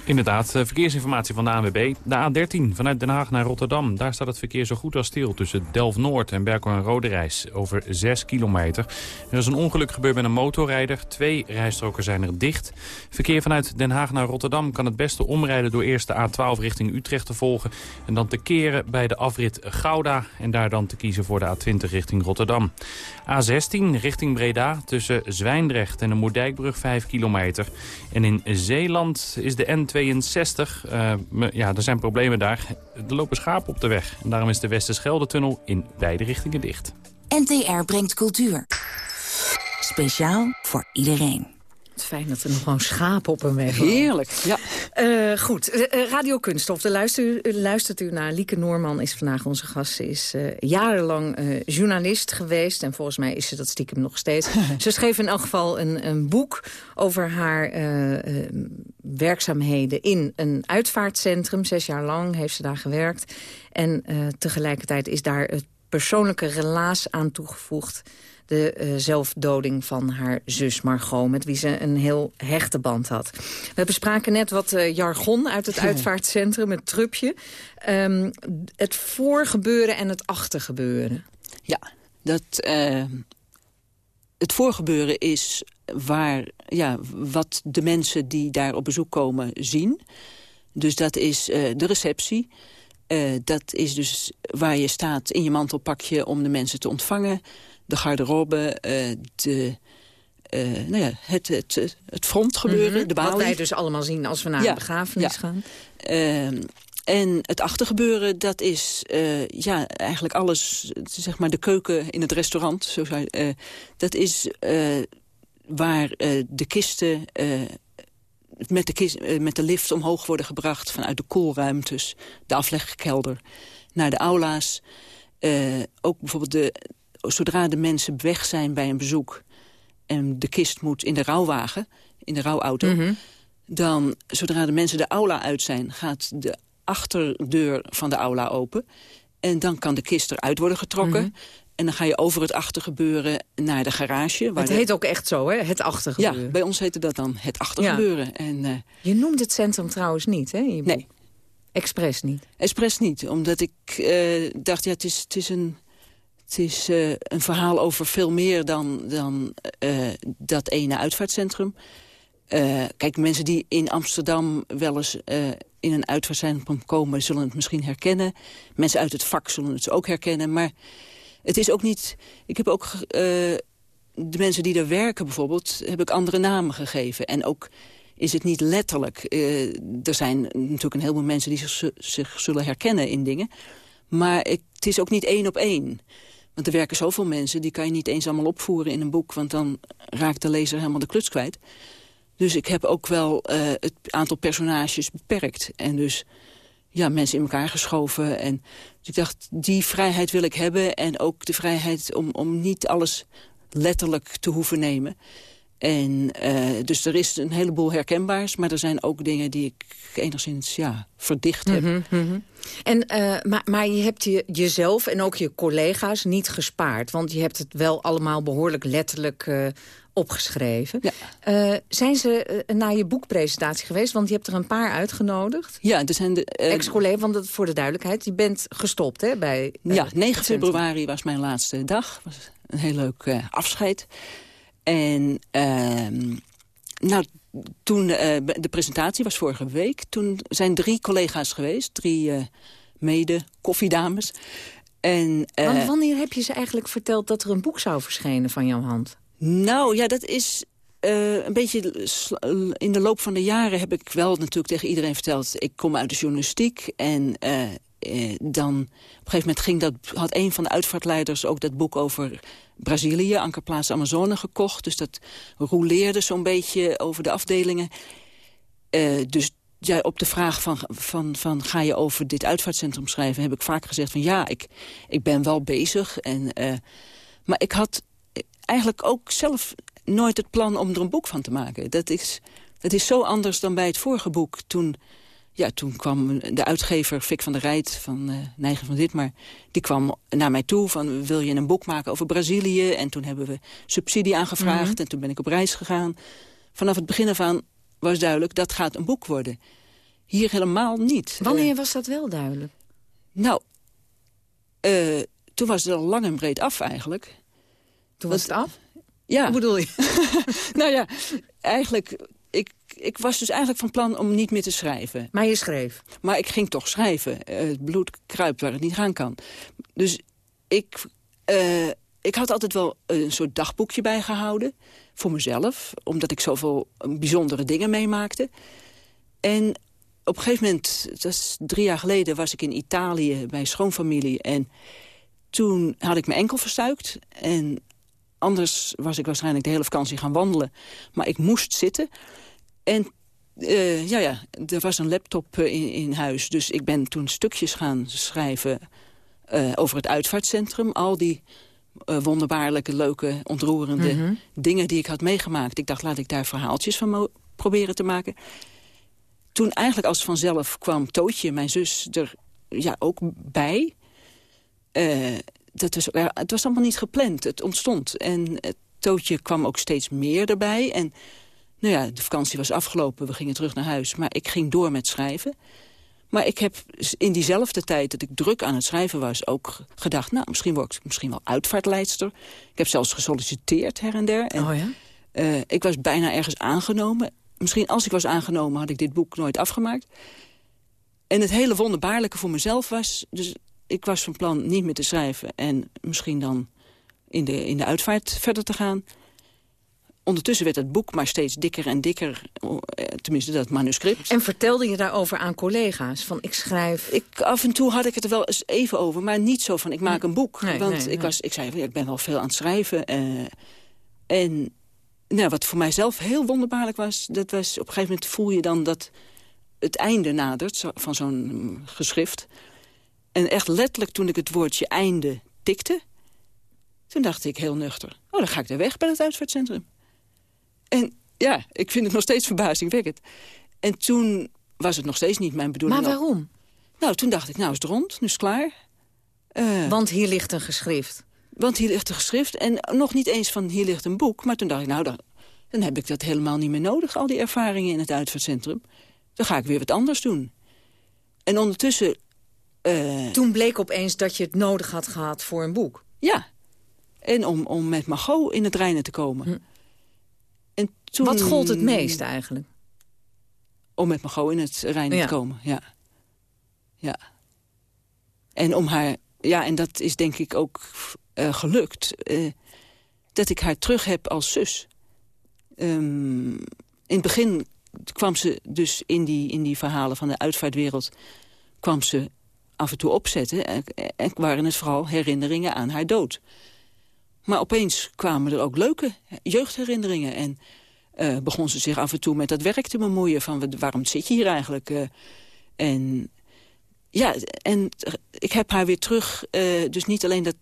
Inderdaad, eh, verkeersinformatie van de ANWB. De A13 vanuit Den Haag naar Rotterdam. Daar staat het verkeer zo goed als stil tussen Delft-Noord en Berkel en Rode Reis. Over 6 kilometer. Er is een ongeluk gebeurd met een motorrijder. Twee rijstroken zijn er dicht. Verkeer vanuit Den Haag naar Rotterdam kan het beste omrijden... door eerst de A12 richting Utrecht te volgen. En dan te keren bij de afrit Gouda. En daar dan te kiezen voor de A20 richting Rotterdam. A16 richting Breda tussen Zwijndrecht en de Moerdijkbrug 5 kilometer. En in Zeeland is de N2 62. Uh, ja, er zijn problemen daar. Er lopen schapen op de weg. En daarom is de Westerschelde-tunnel in beide richtingen dicht. NTR brengt cultuur. Speciaal voor iedereen. Het is fijn dat er nog gewoon schapen op een weg Heerlijk, ja. Uh, goed, uh, Radio Kunststof. De luister, luistert u naar. Lieke Noorman is vandaag onze gast. Ze is uh, jarenlang journalist geweest. En volgens mij is ze dat stiekem nog steeds. ze schreef in elk geval een, een boek over haar werkzaamheden in een uitvaartcentrum. Zes jaar lang heeft ze daar gewerkt. En tegelijkertijd is daar het persoonlijke relaas aan toegevoegd de uh, zelfdoding van haar zus Margot... met wie ze een heel hechte band had. We bespraken net wat uh, jargon uit het uitvaartcentrum, het trupje. Um, het voorgebeuren en het achtergebeuren. Ja, dat, uh, het voorgebeuren is waar, ja, wat de mensen die daar op bezoek komen zien. Dus dat is de receptie... Uh, dat is dus waar je staat in je mantelpakje om de mensen te ontvangen de garderobe, uh, de, uh, nou ja, het, het, het frontgebeuren, mm -hmm. de balie. Wat wij dus allemaal zien als we naar ja, een begrafenis ja. gaan. Uh, en het achtergebeuren, dat is uh, ja, eigenlijk alles, zeg maar de keuken in het restaurant. Zo zou, dat is waar de kisten met de, kist, met de lift omhoog worden gebracht... vanuit de koelruimtes, de aflegkelder, naar de aula's. ook bijvoorbeeld de, zodra de mensen weg zijn bij een bezoek... en de kist moet in de rouwwagen, in de rouwauto... Mm -hmm. dan, zodra de mensen de aula uit zijn... gaat de achterdeur van de aula open. En dan kan de kist eruit worden getrokken. Mm -hmm. En dan ga je over het achtergebeuren naar de garage. Waar het heet ook echt zo, hè? Het achtergebeuren. Ja, bij ons heette dat dan het achtergebeuren. Ja. En, uh, je noemt het centrum trouwens niet, hè? nee. Expres niet? Expres niet, omdat ik uh, dacht, ja, het is, het is een het is uh, een verhaal over veel meer dan, dan uh, dat ene uitvaartcentrum. Uh, kijk, mensen die in Amsterdam wel eens in een uitvaartcentrum komen... zullen het misschien herkennen. Mensen uit het vak zullen het ook herkennen. Maar het is ook niet... Ik heb ook de mensen die daar werken bijvoorbeeld... heb ik andere namen gegeven. En ook is het niet letterlijk. er zijn natuurlijk een heleboel mensen die zich, zich zullen herkennen in dingen. Maar het is ook niet één op één. Want er werken zoveel mensen, die kan je niet eens allemaal opvoeren in een boek... want dan raakt de lezer helemaal de kluts kwijt. Dus ik heb ook wel uh, het aantal personages beperkt. En dus ja, mensen in elkaar geschoven. En dus ik dacht, die vrijheid wil ik hebben. En ook de vrijheid om, om niet alles letterlijk te hoeven nemen. En uh, dus er is een heleboel herkenbaars, maar er zijn ook dingen die ik enigszins ja, verdicht heb. Mm -hmm. En, uh, maar, maar je hebt je, jezelf en ook je collega's niet gespaard. Want je hebt het wel allemaal behoorlijk letterlijk uh, opgeschreven. Ja. zijn ze naar je boekpresentatie geweest? Want je hebt er een paar uitgenodigd. Ja, er zijn de... Ex-collega, want dat, voor de duidelijkheid, je bent gestopt hè, bij... ja, 9 februari was mijn laatste dag. was een heel leuk afscheid. En uh, nou, toen uh, de presentatie was vorige week... toen zijn drie collega's geweest, drie uh, mede-koffiedames. En, uh, wanneer heb je ze eigenlijk verteld dat er een boek zou verschijnen van jouw hand? Nou, ja, dat is een beetje in de loop van de jaren heb ik wel natuurlijk tegen iedereen verteld... ik kom uit de journalistiek en eh, dan op een gegeven moment ging dat, had een van de uitvaartleiders ook dat boek over Brazilië, Ankerplaats Amazone, gekocht. Dus dat rouleerde zo'n beetje over de afdelingen. Uh, dus ja, op de vraag van, van, van ga je over dit uitvaartcentrum schrijven... heb ik vaak gezegd van ja, ik, ik ben wel bezig. En, uh, maar ik had eigenlijk ook zelf nooit het plan om er een boek van te maken. Dat is, dat is zo anders dan bij het vorige boek. Toen ja, toen kwam de uitgever Fik van der Rijt van uh, Neigen van Ditmar... die kwam naar mij toe van wil je een boek maken over Brazilië? En toen hebben we subsidie aangevraagd mhm. en toen ben ik op reis gegaan. Vanaf het begin af aan was duidelijk dat gaat een boek worden. Hier helemaal niet. Wanneer uh, was dat wel duidelijk? Nou, uh, toen was het al lang en breed af eigenlijk. Toen was het af? Ja. Hoe bedoel je? nou ja, eigenlijk ik, was dus eigenlijk van plan om niet meer te schrijven. Maar je schreef? Maar ik ging toch schrijven. Uh, het bloed kruipt waar het niet gaan kan. Dus ik, uh, ik had altijd wel een soort dagboekje bijgehouden. Voor mezelf. Omdat ik zoveel bijzondere dingen meemaakte. En op een gegeven moment, dat is drie jaar geleden... was ik in Italië bij schoonfamilie. En toen had ik mijn enkel verstuikt. En anders was ik waarschijnlijk de hele vakantie gaan wandelen. Maar ik moest zitten. En uh, ja, ja, er was een laptop uh, in, in, huis. Dus ik ben toen stukjes gaan schrijven uh, over het uitvaartcentrum. Al die wonderbaarlijke, leuke, ontroerende mm -hmm. dingen die ik had meegemaakt. Ik dacht, laat ik daar verhaaltjes van proberen te maken. Toen eigenlijk als vanzelf kwam Tootje, mijn zus, er ja, ook bij. dat was, het was allemaal niet gepland, het ontstond. En Tootje kwam ook steeds meer erbij. En nou ja, de vakantie was afgelopen, we gingen terug naar huis. Maar ik ging door met schrijven. Maar ik heb in diezelfde tijd dat ik druk aan het schrijven was... ook gedacht, nou, misschien word ik misschien wel uitvaartleidster. Ik heb zelfs gesolliciteerd her en der. En, oh ja? Uh, ik was bijna ergens aangenomen. Misschien als ik was aangenomen had ik dit boek nooit afgemaakt. En het hele wonderbaarlijke voor mezelf was... dus ik was van plan niet meer te schrijven... en misschien dan in de, in de uitvaart verder te gaan... Ondertussen werd het boek maar steeds dikker en dikker. Eh, tenminste, dat manuscript. En vertelde je daarover aan collega's? Van ik schrijf... Ik, af en toe had ik het er wel eens even over. Maar niet zo van ik maak een boek. Nee, want nee, ik, was, ik zei, ik ben wel veel aan het schrijven. Uh, en nou, wat voor mijzelf heel wonderbaarlijk was... dat was op een gegeven moment voel je dan dat het einde nadert van zo'n geschrift. En echt letterlijk toen ik het woordje einde tikte... toen dacht ik heel nuchter... oh, dan ga ik er weg bij het uitvaartcentrum. En ja, ik vind het nog steeds verbazingwekkend. En toen was het nog steeds niet mijn bedoeling. Maar waarom? Nou, toen dacht ik, nou is het rond, nu is het klaar. Uh, want hier ligt een geschrift. Want hier ligt een geschrift. En nog niet eens van hier ligt een boek. Maar toen dacht ik, nou, dan, dan heb ik dat helemaal niet meer nodig. Al die ervaringen in het uitvaartcentrum. Dan ga ik weer wat anders doen. En ondertussen... Uh, toen bleek opeens dat je het nodig had gehad voor een boek. Ja. En om, om met Margot in het reinen te komen. Hm. Wat gold het meest eigenlijk? Om met Margot in het reinen te komen, ja. Ja. En om haar... Ja, en dat is denk ik ook uh, gelukt. Uh, dat ik haar terug heb als zus. Um, in het begin kwam ze dus in die, in die verhalen van de uitvaartwereld... kwam ze af en toe opzetten. En, en waren het vooral herinneringen aan haar dood. Maar opeens kwamen er ook leuke jeugdherinneringen. En uh, begon ze zich af en toe met dat werk te bemoeien. Van waarom zit je hier eigenlijk? Uh, en ja, en ik heb haar weer terug, uh, dus niet alleen dat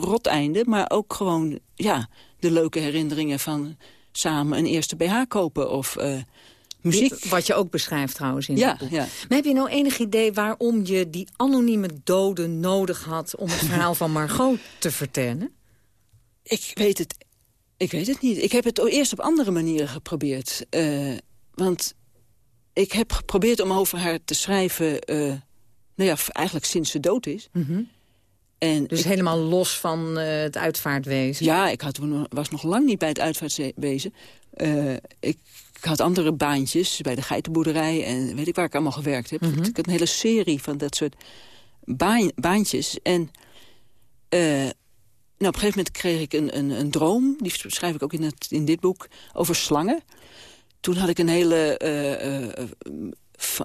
roteinde... maar ook gewoon ja, de leuke herinneringen van samen een eerste BH kopen of muziek. Wat je ook beschrijft trouwens in ja, boek. Ja. Maar heb je nou enig idee waarom je die anonieme doden nodig had... om het verhaal van Margot te vertellen? Ik weet het, ik weet het niet. Ik heb het eerst op andere manieren geprobeerd. Uh, want ik heb geprobeerd om over haar te schrijven... Uh, nou ja, eigenlijk sinds ze dood is. Mm -hmm. en dus ik, helemaal los van uh, het uitvaartwezen? Ja, ik had, was nog lang niet bij het uitvaartwezen. ik ik had andere baantjes bij de geitenboerderij en weet ik waar ik allemaal gewerkt heb. Mhm. Ik had een hele serie van dat soort baan, baantjes. En uh, nou, op een gegeven moment kreeg ik een, een, een droom, die schrijf ik ook in, het, in dit boek, over slangen. Toen had ik een hele uh, uh,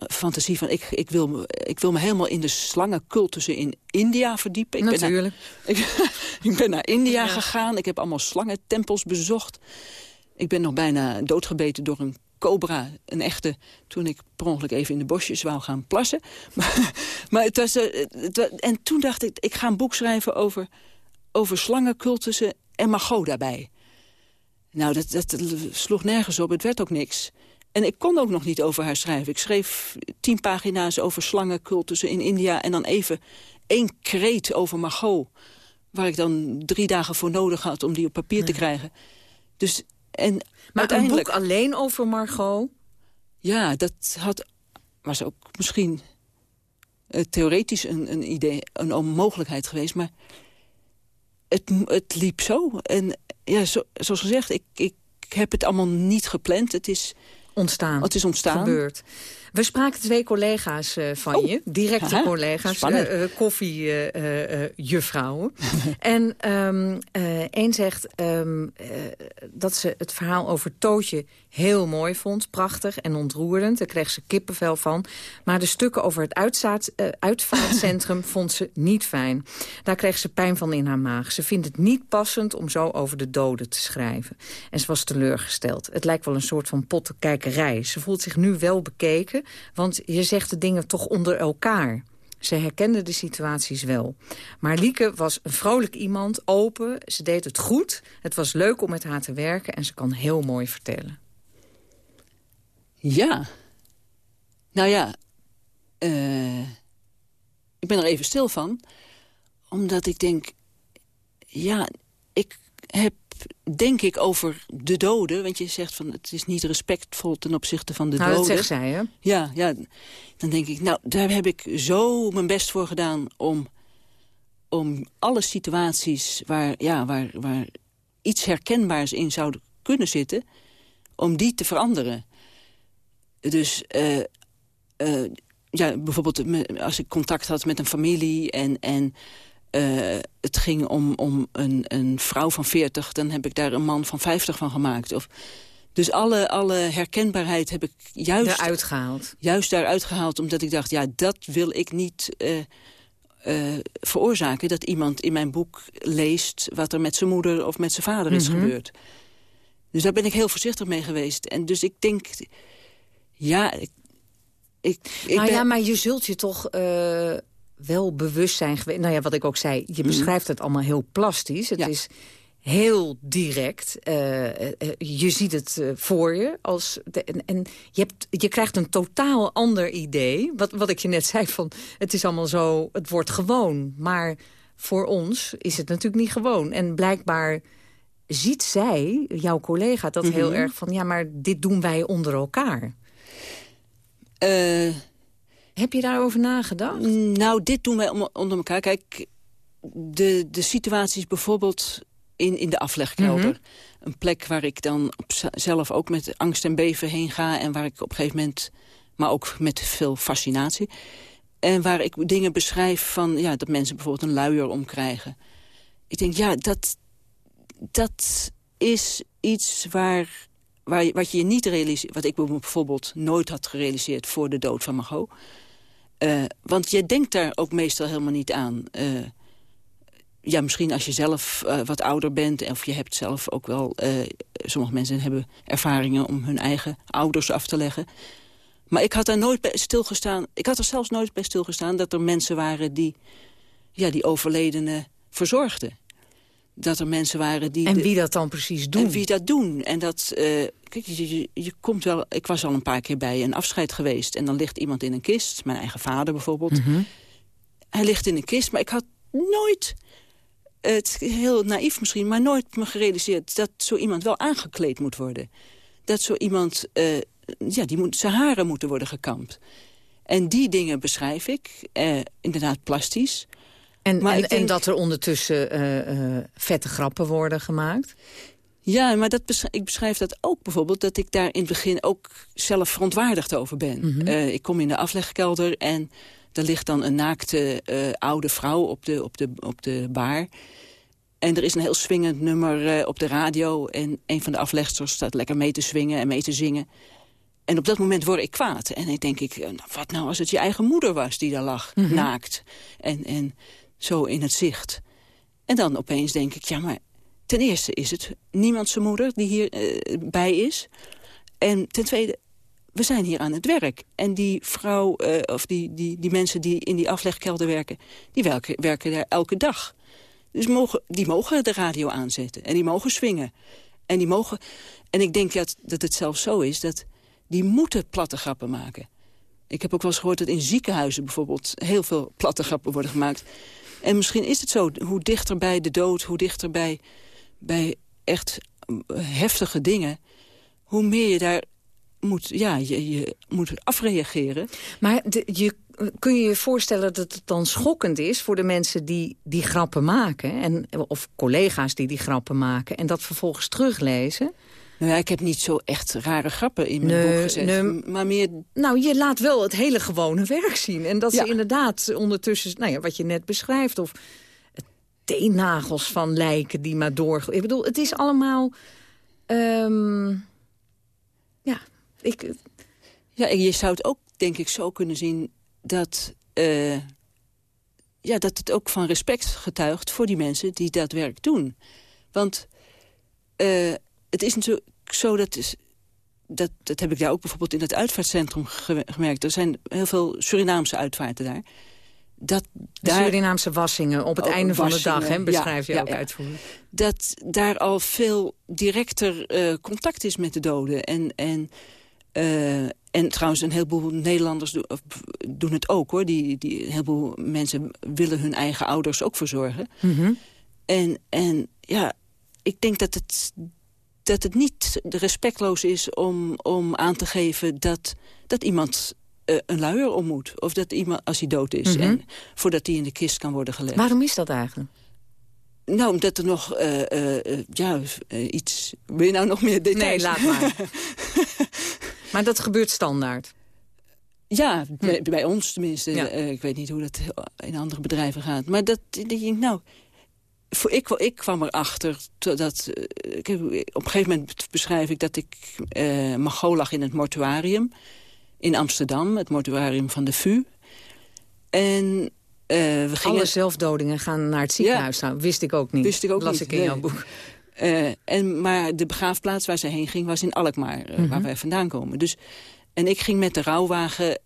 fantasie van, ik, ik, wil, ik wil me helemaal in de slangencultussen in India verdiepen. Ik Natuurlijk. Ben naar, ik, ik ben naar India ja. gegaan, ik heb allemaal slangentempels bezocht. Ik ben nog bijna doodgebeten door een cobra, een echte... toen ik per ongeluk even in de bosjes wou gaan plassen. Maar, maar het was, het was, en toen dacht ik, ik ga een boek schrijven over, over slangencultussen en Margot daarbij. Nou, dat, dat sloeg nergens op, het werd ook niks. En ik kon ook nog niet over haar schrijven. Ik schreef tien pagina's over slangencultussen in India... en dan even één kreet over Margot... waar ik dan drie dagen voor nodig had om die op papier ja. te krijgen. Dus en maar uiteindelijk... een boek alleen over Margot? Ja, dat had, was ook misschien uh, theoretisch een, een idee, een onmogelijkheid geweest. Maar het, het liep zo. En ja, zo, zoals gezegd, ik, ik heb het allemaal niet gepland. Het is ontstaan. Het is ontstaan. Gebeurd. We spraken twee collega's uh, van oh. je, directe Aha. collega's, uh, uh, koffiejuffrouwen. en um, één zegt um, dat ze het verhaal over Tootje heel mooi vond, prachtig en ontroerend. Daar kreeg ze kippenvel van. Maar de stukken over het uitvaartcentrum vond ze niet fijn. Daar kreeg ze pijn van in haar maag. Ze vindt het niet passend om zo over de doden te schrijven. En ze was teleurgesteld. Het lijkt wel een soort van pottenkijkerij. Ze voelt zich nu wel bekeken, want je zegt de dingen toch onder elkaar. Ze herkende de situaties wel. Maar Lieke was een vrolijk iemand, open. Ze deed het goed. Het was leuk om met haar te werken en ze kan heel mooi vertellen. Ja. Nou ja, uh, ik ben er even stil van. Omdat ik denk, ja, ik heb denk ik over de doden. Want je zegt van het is niet respectvol ten opzichte van de nou, doden. dat zegt zij, hè? Ja, ja, dan denk ik, nou, daar heb ik zo mijn best voor gedaan... om, om alle situaties waar, ja, waar, waar iets herkenbaars in zou kunnen zitten... om die te veranderen. Dus uh, uh, ja, bijvoorbeeld als ik contact had met een familie... en, en uh, het ging om, om een, een vrouw van 40, dan heb ik daar een man van 50 van gemaakt. Of, dus alle, alle herkenbaarheid heb ik juist daaruit gehaald. Juist daaruit gehaald, omdat ik dacht, ja, dat wil ik niet uh, uh, veroorzaken. Dat iemand in mijn boek leest wat er met zijn moeder of met zijn vader is Mhm. gebeurd. Dus daar ben ik heel voorzichtig mee geweest. En dus ik denk, ja, ik, ik, ik nou ben- ja, maar je zult je toch eh, wel bewust zijn geweest. Nou ja, wat ik ook zei, je beschrijft het allemaal heel plastisch. Het Ja. is heel direct. Eh, eh, eh, je ziet het voor je. Als de, en en je, hebt, je krijgt een totaal ander idee. Wat, wat ik je net zei, van het is allemaal zo, het wordt gewoon. Maar voor ons is het natuurlijk niet gewoon. En blijkbaar ziet zij, jouw collega, dat heel Mhm. erg van... ja, maar dit doen wij onder elkaar. Heb je daarover nagedacht? Nou, dit doen wij onder elkaar. Kijk, de, de situaties bijvoorbeeld in, in de aflegkelder. Mhm. Een plek waar ik dan op zelf ook met angst en beven heen ga... en waar ik op een gegeven moment, maar ook met veel fascinatie... en waar ik dingen beschrijf van ja, dat mensen bijvoorbeeld een luier omkrijgen. Ik denk, ja, dat, dat is iets waar, waar, je- wat je niet realiseert... wat ik bijvoorbeeld nooit had gerealiseerd voor de dood van Margot... Eh, want je denkt daar ook meestal helemaal niet aan. Eh, ja, misschien als je zelf eh, wat ouder bent... of je hebt zelf ook wel... sommige mensen hebben ervaringen om hun eigen ouders af te leggen. Maar ik had daar nooit bij stilgestaan... ik had er zelfs nooit bij stilgestaan dat er mensen waren... die, ja, die overledenen verzorgden. Dat er mensen waren die... En wie dat dan precies doen. En wie dat doen. En dat, uh, kijk, je, je, je, komt wel... Ik was al een paar keer bij een afscheid geweest. En dan ligt iemand in een kist. Mijn eigen vader bijvoorbeeld. Mhm. Hij ligt in een kist, maar ik had nooit... Het heel naïef misschien, maar nooit me gerealiseerd... dat zo iemand wel aangekleed moet worden. Dat zo iemand... Uh, ja, die moet, zijn haren moeten worden gekamd. En die dingen beschrijf ik, uh, inderdaad plastisch. En, maar en, denk... en, dat er ondertussen uh, uh, vette grappen worden gemaakt? Ja, maar dat ik beschrijf dat ook bijvoorbeeld... dat ik daar in het begin ook zelf verontwaardigd over ben. Mhm. uh, ik kom in de aflegkelder en er ligt dan een naakte oude vrouw op de, op, de, op de bar... En er is een heel swingend nummer op de radio... en een van de aflegsters staat lekker mee te swingen en mee te zingen. En op dat moment word ik kwaad. En dan denk ik, wat nou als het je eigen moeder was die daar lag, Mhm. naakt. En, en zo in het zicht. En dan opeens denk ik, ja, maar ten eerste is het niemand zijn moeder die hier uh, bij is. En ten tweede, we zijn hier aan het werk. En die vrouw, uh, of die, die, die mensen die in die aflegkelder werken... die werken, werken daar elke dag. Dus mogen, die mogen de radio aanzetten. En die mogen swingen. En die mogen... En ik denk dat, dat het zelfs zo is dat die moeten platte grappen maken. Ik heb ook wel eens gehoord dat in ziekenhuizen bijvoorbeeld... heel veel platte grappen worden gemaakt. En misschien is het zo, hoe dichter bij de dood... hoe dichter bij, bij echt heftige dingen... hoe meer je daar moet, ja, je, je moet afreageren. Maar je, kun je je voorstellen dat het dan schokkend is... voor de mensen die die grappen maken... En, of collega's die die grappen maken... en dat vervolgens teruglezen... Nou ja, ik heb niet zo echt rare grappen in mijn nee, boek gezet. Nee, maar meer... Nou, je laat wel het hele gewone werk zien. En dat ja. ze inderdaad ondertussen, nou ja, wat je net beschrijft... of teennagels van lijken die maar door... Ik bedoel, het is allemaal... Um, ja, ik... Ja, en je zou het ook, denk ik, zo kunnen zien dat... Uh, ja, dat het ook van respect getuigt voor die mensen die dat werk doen. Want... Uh, het is natuurlijk zo dat, is, dat... Dat heb ik daar ook bijvoorbeeld in het uitvaartcentrum gemerkt. Er zijn heel veel Surinaamse uitvaarten daar. Dat daar, Surinaamse wassingen op het einde van de dag, hè, beschrijf ja, je ook ja, uitvoerig. Dat daar al veel directer uh, contact is met de doden. En, en, uh, en trouwens, een heleboel Nederlanders doen, doen het ook, hoor. Die, die, een heleboel mensen willen hun eigen ouders ook verzorgen. Mm -hmm. En, en ja, ik denk dat het dat het niet respectloos is om, om aan te geven dat, dat iemand uh, een luier om moet. Of dat iemand, als hij dood is, Mhm. mm -hmm. en voordat hij in de kist kan worden gelegd. Waarom is dat eigenlijk? Nou, omdat er nog, uh, uh, ja, iets... Wil je nou nog meer details? Nee, laat maar. maar dat gebeurt standaard? Ja, hm. bij, bij, ons tenminste. Ja. ik weet niet hoe dat in andere bedrijven gaat. Maar dat ik, nou voor ik, ik kwam erachter dat... Ik, op een gegeven moment beschrijf ik dat ik uh, Mago lag in het mortuarium in Amsterdam. Het mortuarium van de VU. En uh, we gingen... Alle zelfdodingen gaan naar het ziekenhuis. Ja, nou, wist ik ook niet. Wist ik ook Las niet. ik in nee. jouw boek. Uh, en, maar de begraafplaats waar ze heen ging was in Alkmaar, mm -hmm. waar wij vandaan komen. Dus, en ik ging met de rouwwagen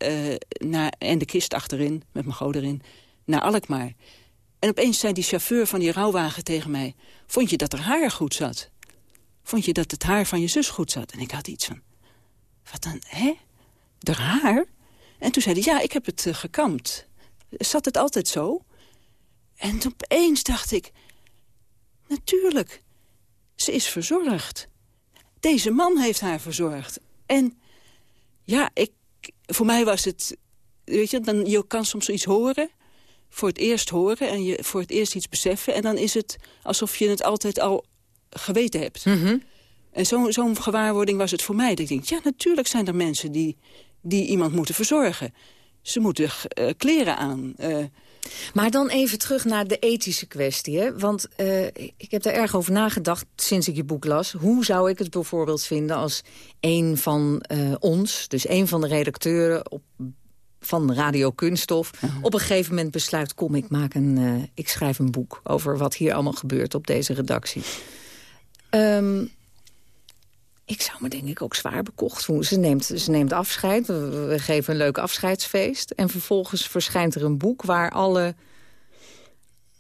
naar, en de kist achterin, met mijn goot erin, naar Alkmaar. En opeens zei die chauffeur van die rouwwagen tegen mij... vond je dat er haar goed zat? Vond je dat het haar van je zus goed zat? En ik had iets van... Wat dan, hè? De haar? En toen zei hij, ja, ik heb het uh, gekamd. Zat het altijd zo? En opeens dacht ik... Natuurlijk, ze is verzorgd. Deze man heeft haar verzorgd. En ja, ik, voor mij was het... Weet je, dan, je kan soms zoiets horen voor het eerst horen en je voor het eerst iets beseffen. En dan is het alsof je het altijd al geweten hebt. Mm -hmm. En zo'n zo gewaarwording was het voor mij. Dat ik denk, ja, natuurlijk zijn er mensen die, die iemand moeten verzorgen. Ze moeten uh, kleren aan. Uh, maar dan even terug naar de ethische kwestie. Hè? Want uh, ik heb daar erg over nagedacht sinds ik je boek las. Hoe zou ik het bijvoorbeeld vinden als een van ons... dus een van de redacteuren op van Radio Kunststof... Uh -huh. op een gegeven moment besluit... kom, ik, maak een, uh, ik schrijf een boek over wat hier allemaal gebeurt op deze redactie. Um, ik zou me denk ik ook zwaar bekocht voelen. Ze neemt, ze neemt afscheid, we, we, geven een leuk afscheidsfeest... en vervolgens verschijnt er een boek waar alle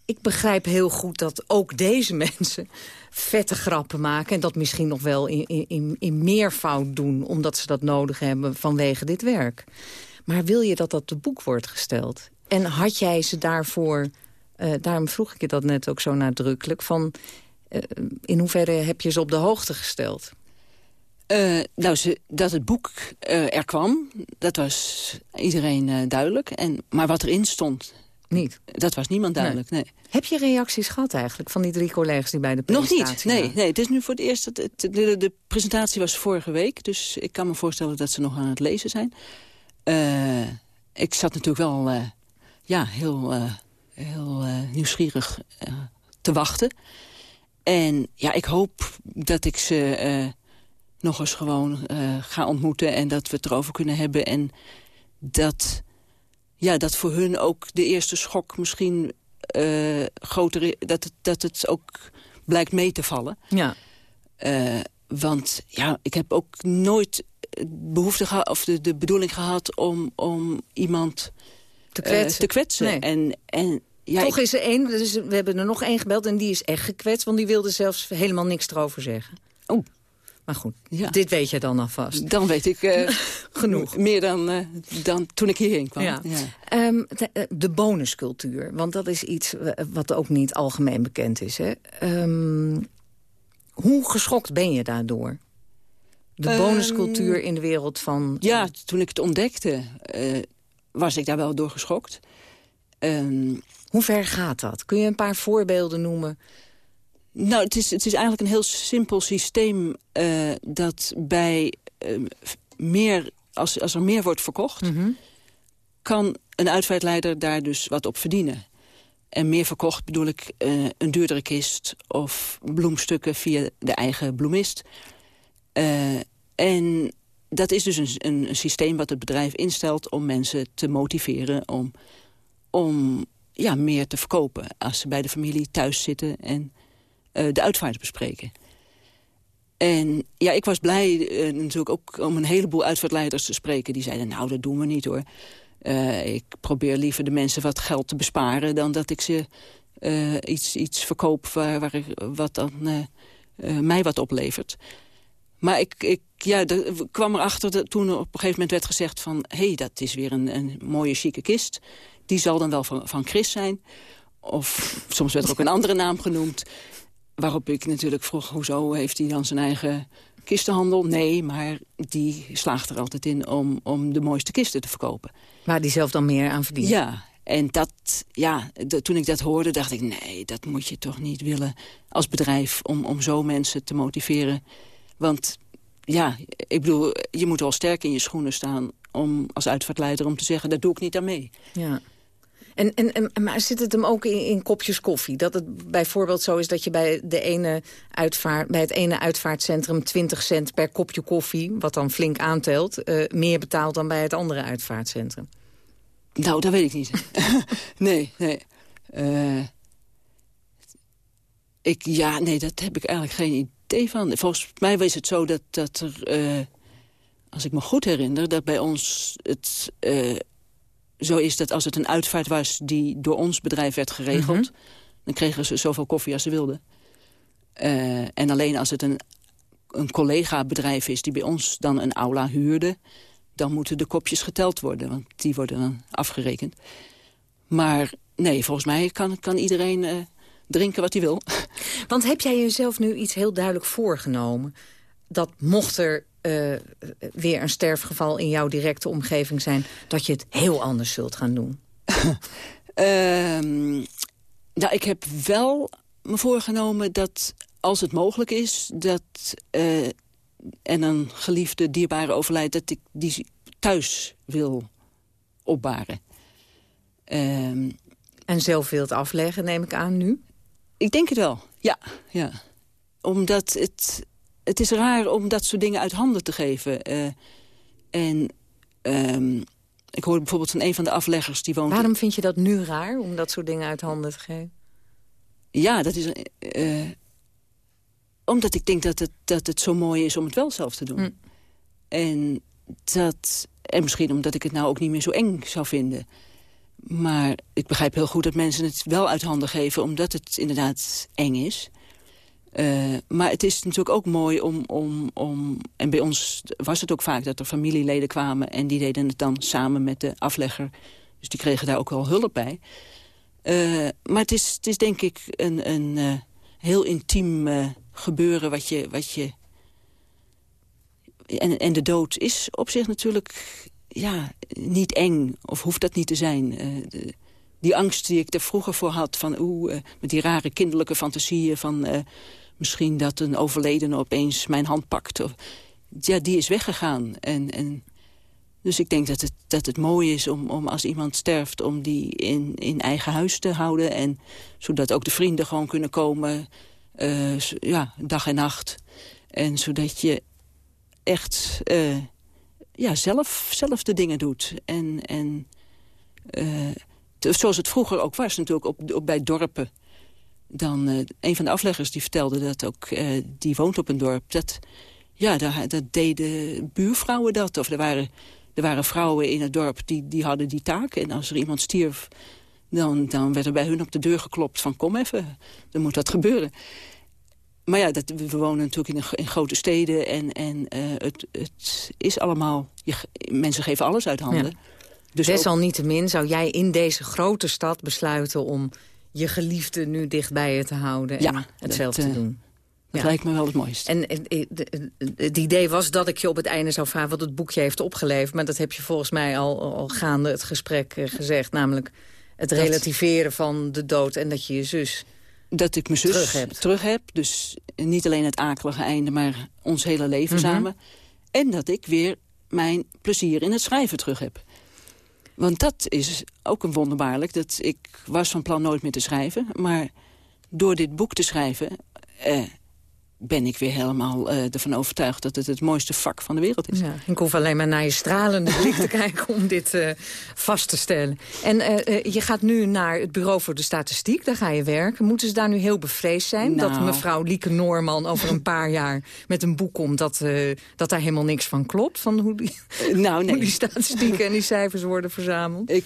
ik begrijp heel goed dat ook deze mensen vette grappen maken... en dat misschien nog wel in, in, in meervoud doen... omdat ze dat nodig hebben vanwege dit werk. Maar wil je dat dat te boek wordt gesteld? En had jij ze daarvoor... Uh, daarom vroeg ik je dat net ook zo nadrukkelijk... van uh, in hoeverre heb je ze op de hoogte gesteld? Uh, nou, ze, dat het boek er kwam, dat was iedereen duidelijk. En, maar wat erin stond, niet. Dat was niemand duidelijk, nee. Heb je reacties gehad eigenlijk van die drie collega's die bij de presentatie Nog niet, nee. nee. Het is nu voor het eerst, dat het, de, de, presentatie was vorige week. Dus ik kan me voorstellen dat ze nog aan het lezen zijn. Uh, ik zat natuurlijk wel uh, ja, heel, uh, heel nieuwsgierig te wachten. En ja, ik hoop dat ik ze nog eens gewoon ga ontmoeten... en dat we het erover kunnen hebben. En dat ja, dat voor hun ook de eerste schok misschien groter is. Dat het, dat het ook blijkt mee te vallen. Ja. Want ja, ik heb ook nooit behoefte of de, de bedoeling gehad om, om iemand te kwetsen. Uh, te kwetsen. Nee. En, en, ja, Toch is er één, dus we hebben er nog één gebeld en die is echt gekwetst, want die wilde zelfs helemaal niks erover zeggen. Oh. Maar goed, ja. dit weet je dan alvast. Dan weet ik uh, genoeg. Meer dan, uh, dan toen ik hierheen kwam. Ja. Ja. Um, de, eh, de, bonuscultuur, want dat is iets wat ook niet algemeen bekend is. Hè? Um, hoe geschokt ben je daardoor? De bonuscultuur in de wereld van... Ja, toen ik het ontdekte, uh, was ik daar wel door geschokt. hoe ver gaat dat? Kun je een paar voorbeelden noemen... Nou, het is, het is eigenlijk een heel simpel systeem uh, dat bij uh, meer, als, als er meer wordt verkocht... Mm -hmm. kan een uitvaartleider daar dus wat op verdienen. En meer verkocht bedoel ik uh, een duurdere kist of bloemstukken via de eigen bloemist. En dat is dus een, een, systeem wat het bedrijf instelt om mensen te motiveren... om, om ja, meer te verkopen als ze bij de familie thuis zitten... en uh, de uitvaart bespreken. En ja, ik was blij uh, natuurlijk ook om een heleboel uitvaartleiders te spreken. Die zeiden, nou, dat doen we niet hoor. Ik probeer liever de mensen wat geld te besparen... dan dat ik ze iets, iets verkoop waar, waar wat dan mij wat oplevert. Maar ik, ik ja, de, kwam erachter dat toen er op een gegeven moment werd gezegd van... hé, hey, dat is weer een, een mooie chique kist. Die zal dan wel van, van Chris zijn. Of soms werd er ook een andere naam genoemd. Waarop ik natuurlijk vroeg, hoezo heeft hij dan zijn eigen kistenhandel? Nee, maar die slaagt er altijd in om, om de mooiste kisten te verkopen. Waar die zelf dan meer aan verdient? Ja, en dat, ja, de, toen ik dat hoorde, dacht ik... nee, dat moet je toch niet willen als bedrijf... om, om zo mensen te motiveren. Want ja, ik bedoel, je moet wel sterk in je schoenen staan... om als uitvaartleider om te zeggen, daar doe ik niet aan mee. Ja. En, en, en, maar zit het hem ook in, in, kopjes koffie? Dat het bijvoorbeeld zo is dat je bij, de ene uitvaart, bij het ene uitvaartcentrum 20 cent per kopje koffie... wat dan flink aantelt, uh, meer betaalt dan bij het andere uitvaartcentrum? Nou, dat weet ik niet. nee, nee. Uh, ik, ja, nee, dat heb ik eigenlijk geen van. Volgens mij was het zo dat, dat er... Uh, als ik me goed herinner, dat bij ons het zo is dat als het een uitvaart was die door ons bedrijf werd geregeld... Mm -hmm. dan kregen ze zoveel koffie als ze wilden. Uh, en alleen als het een, een collega-bedrijf is die bij ons dan een aula huurde... dan moeten de kopjes geteld worden, want die worden dan afgerekend. Maar nee, volgens mij kan, kan iedereen drinken wat hij wil. Want heb jij jezelf nu iets heel duidelijk voorgenomen... dat mocht er uh, weer een sterfgeval in jouw directe omgeving zijn... dat je het heel anders zult gaan doen? um, nou, ik heb wel me voorgenomen dat als het mogelijk is... dat uh, en een geliefde dierbare overlijdt... dat ik die thuis wil opbaren. Um, en zelf wilt afleggen, neem ik aan, nu? Ik denk het wel, ja. ja. Omdat het het is raar om dat soort dingen uit handen te geven. Uh, en um, ik hoorde bijvoorbeeld van een van de afleggers die woont... Waarom vind je dat nu raar, om dat soort dingen uit handen te geven? Ja, dat is... Uh, omdat ik denk dat het, dat het zo mooi is om het wel zelf te doen. Hm. En, dat, en misschien omdat ik het nou ook niet meer zo eng zou vinden. Maar ik begrijp heel goed dat mensen het wel uit handen geven... omdat het inderdaad eng is. Uh, maar het is natuurlijk ook mooi om, om, om... En bij ons was het ook vaak dat er familieleden kwamen... en die deden het dan samen met de aflegger. Dus die kregen daar ook wel hulp bij. Uh, maar het is, het is denk ik een, een uh, heel intiem gebeuren wat je... Wat je en, en de dood is op zich natuurlijk ja, niet eng. Of hoeft dat niet te zijn. De, die angst die ik er vroeger voor had... van oeh, met die rare kinderlijke fantasieën van misschien dat een overledene opeens mijn hand pakt. Of, ja, die is weggegaan. En, en, dus ik denk dat het, dat het mooi is om, om als iemand sterft... om die in, in eigen huis te houden. En zodat ook de vrienden gewoon kunnen komen. Ja, dag en nacht. En zodat je echt ja, zelf, zelf de dingen doet. En, en uh, zoals het vroeger ook was natuurlijk op, bij dorpen dan uh, een van de afleggers die vertelde dat ook, uh, die woont op een dorp. Dat, ja, dat, dat, deden buurvrouwen dat. Of er waren, er waren vrouwen in het dorp die, die hadden die taak. En als er iemand stierf, dan, dan werd er bij hun op de deur geklopt van kom even, dan moet dat gebeuren. Maar ja, dat, we wonen natuurlijk in, in grote steden en, en uh, het, het is allemaal... Je, mensen geven alles uit handen. Ja. Dus Desalniettemin zou jij in deze grote stad besluiten om je geliefde nu dicht bij je te houden en hetzelfde te doen. Dat lijkt me wel het mooiste. En het idee was dat ik je op het einde zou vragen wat het boekje heeft opgeleverd. Maar dat heb je volgens mij al, al gaande het gesprek eh, gezegd. Namelijk het relativeren van de dood en dat je je zus Dat ik mijn zus terug heb. terug heb. Dus niet alleen het akelige einde, maar ons hele leven mhm. samen. En dat ik weer mijn plezier in het schrijven terug heb. Want dat is ook een wonderbaarlijk. Dat ik was van plan nooit meer te schrijven. Maar door dit boek te schrijven... Eh, ben ik weer helemaal uh, ervan overtuigd dat het het mooiste vak van de wereld is. Ja, ik hoef alleen maar naar je stralende blik te kijken om dit uh, vast te stellen. En uh, je gaat nu naar het Bureau voor de Statistiek, daar ga je werken. Moeten ze daar nu heel bevreesd zijn nou. dat mevrouw Lieke Noorman over een paar jaar met een boek komt dat, dat daar helemaal niks van klopt? Van hoe die, nou, nee. hoe die statistieken en die cijfers worden verzameld? Ik,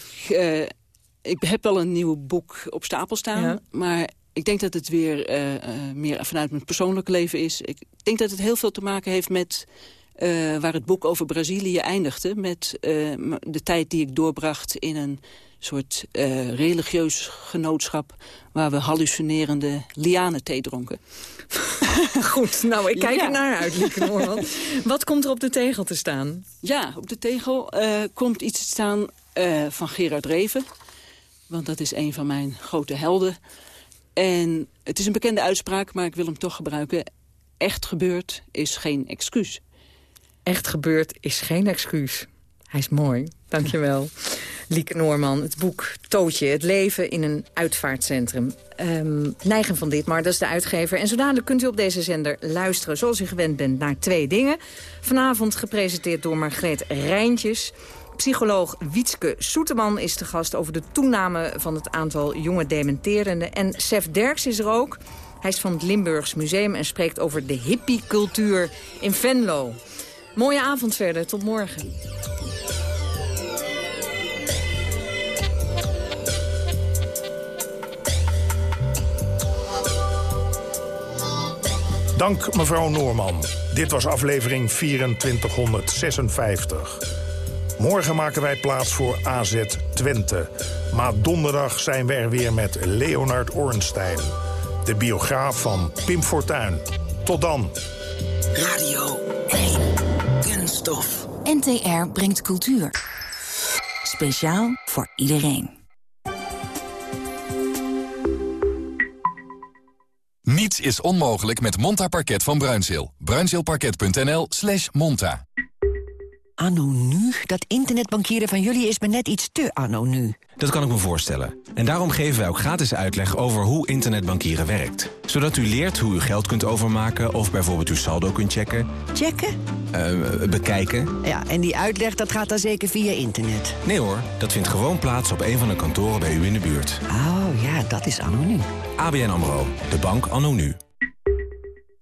ik heb wel een nieuw boek op stapel staan, ja. maar ik denk dat het weer uh, uh, meer vanuit mijn persoonlijke leven is. Ik denk dat het heel veel te maken heeft met uh, waar het boek over Brazilië eindigde. Met de tijd die ik doorbracht in een soort religieus genootschap... waar we hallucinerende lianenthee dronken. Goed, nou, ik kijk ja. er naar uit, Lieke Noorman. Wat komt er op de tegel te staan? Ja, op de tegel komt iets te staan van Gerard Reven. Want dat is een van mijn grote helden... En het is een bekende uitspraak, maar ik wil hem toch gebruiken. Echt gebeurd is geen excuus. Echt gebeurd is geen excuus. Hij is mooi, dankjewel. Lieke Noorman, het boek Tootje, het leven in een uitvaartcentrum. Um, Neigen van dit, maar dat is de uitgever. En zodanig kunt u op deze zender luisteren, zoals u gewend bent, naar twee dingen. Vanavond gepresenteerd door Margreet Rijntjes. Psycholoog Wietske Soeteman is de gast over de toename van het aantal jonge dementerenden. En Sef Derks is er ook. Hij is van het Limburgs Museum en spreekt over de hippiecultuur in Venlo. Mooie avond verder, tot morgen. Dank mevrouw Noorman. Dit was aflevering 2456. Morgen maken wij plaats voor AZ Twente. Maar donderdag zijn we er weer met Leonard Ornstein. De biograaf van Pim Fortuyn. Tot dan. Radio 1. Kunststof. NTR brengt cultuur. Speciaal voor iedereen. Niets is onmogelijk met Monta Parket van Bruinzeel. Bruinzeelparket.nl slash monta. Anno nu? Dat internetbankieren van jullie is me net iets te anno nu. Dat kan ik me voorstellen. En daarom geven wij ook gratis uitleg over hoe internetbankieren werkt. Zodat u leert hoe u geld kunt overmaken of bijvoorbeeld uw saldo kunt checken. Checken? Uh, bekijken. Ja, en die uitleg dat gaat dan zeker via internet? Nee hoor, dat vindt gewoon plaats op een van de kantoren bij u in de buurt. Oh ja, dat is anno nu. ABN AMRO, de bank anno nu.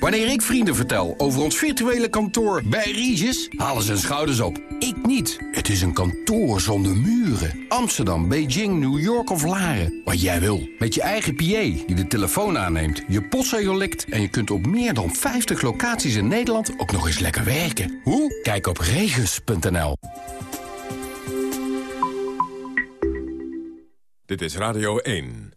Wanneer ik vrienden vertel over ons virtuele kantoor bij Regis, halen ze hun schouders op. Ik niet. Het is een kantoor zonder muren. Amsterdam, Beijing, New York of Laren. Wat jij wil. Met je eigen PA die de telefoon aanneemt, je postzegel likt... en je kunt op meer dan 50 locaties in Nederland ook nog eens lekker werken. Hoe? Kijk op regis.nl. Dit is Radio 1.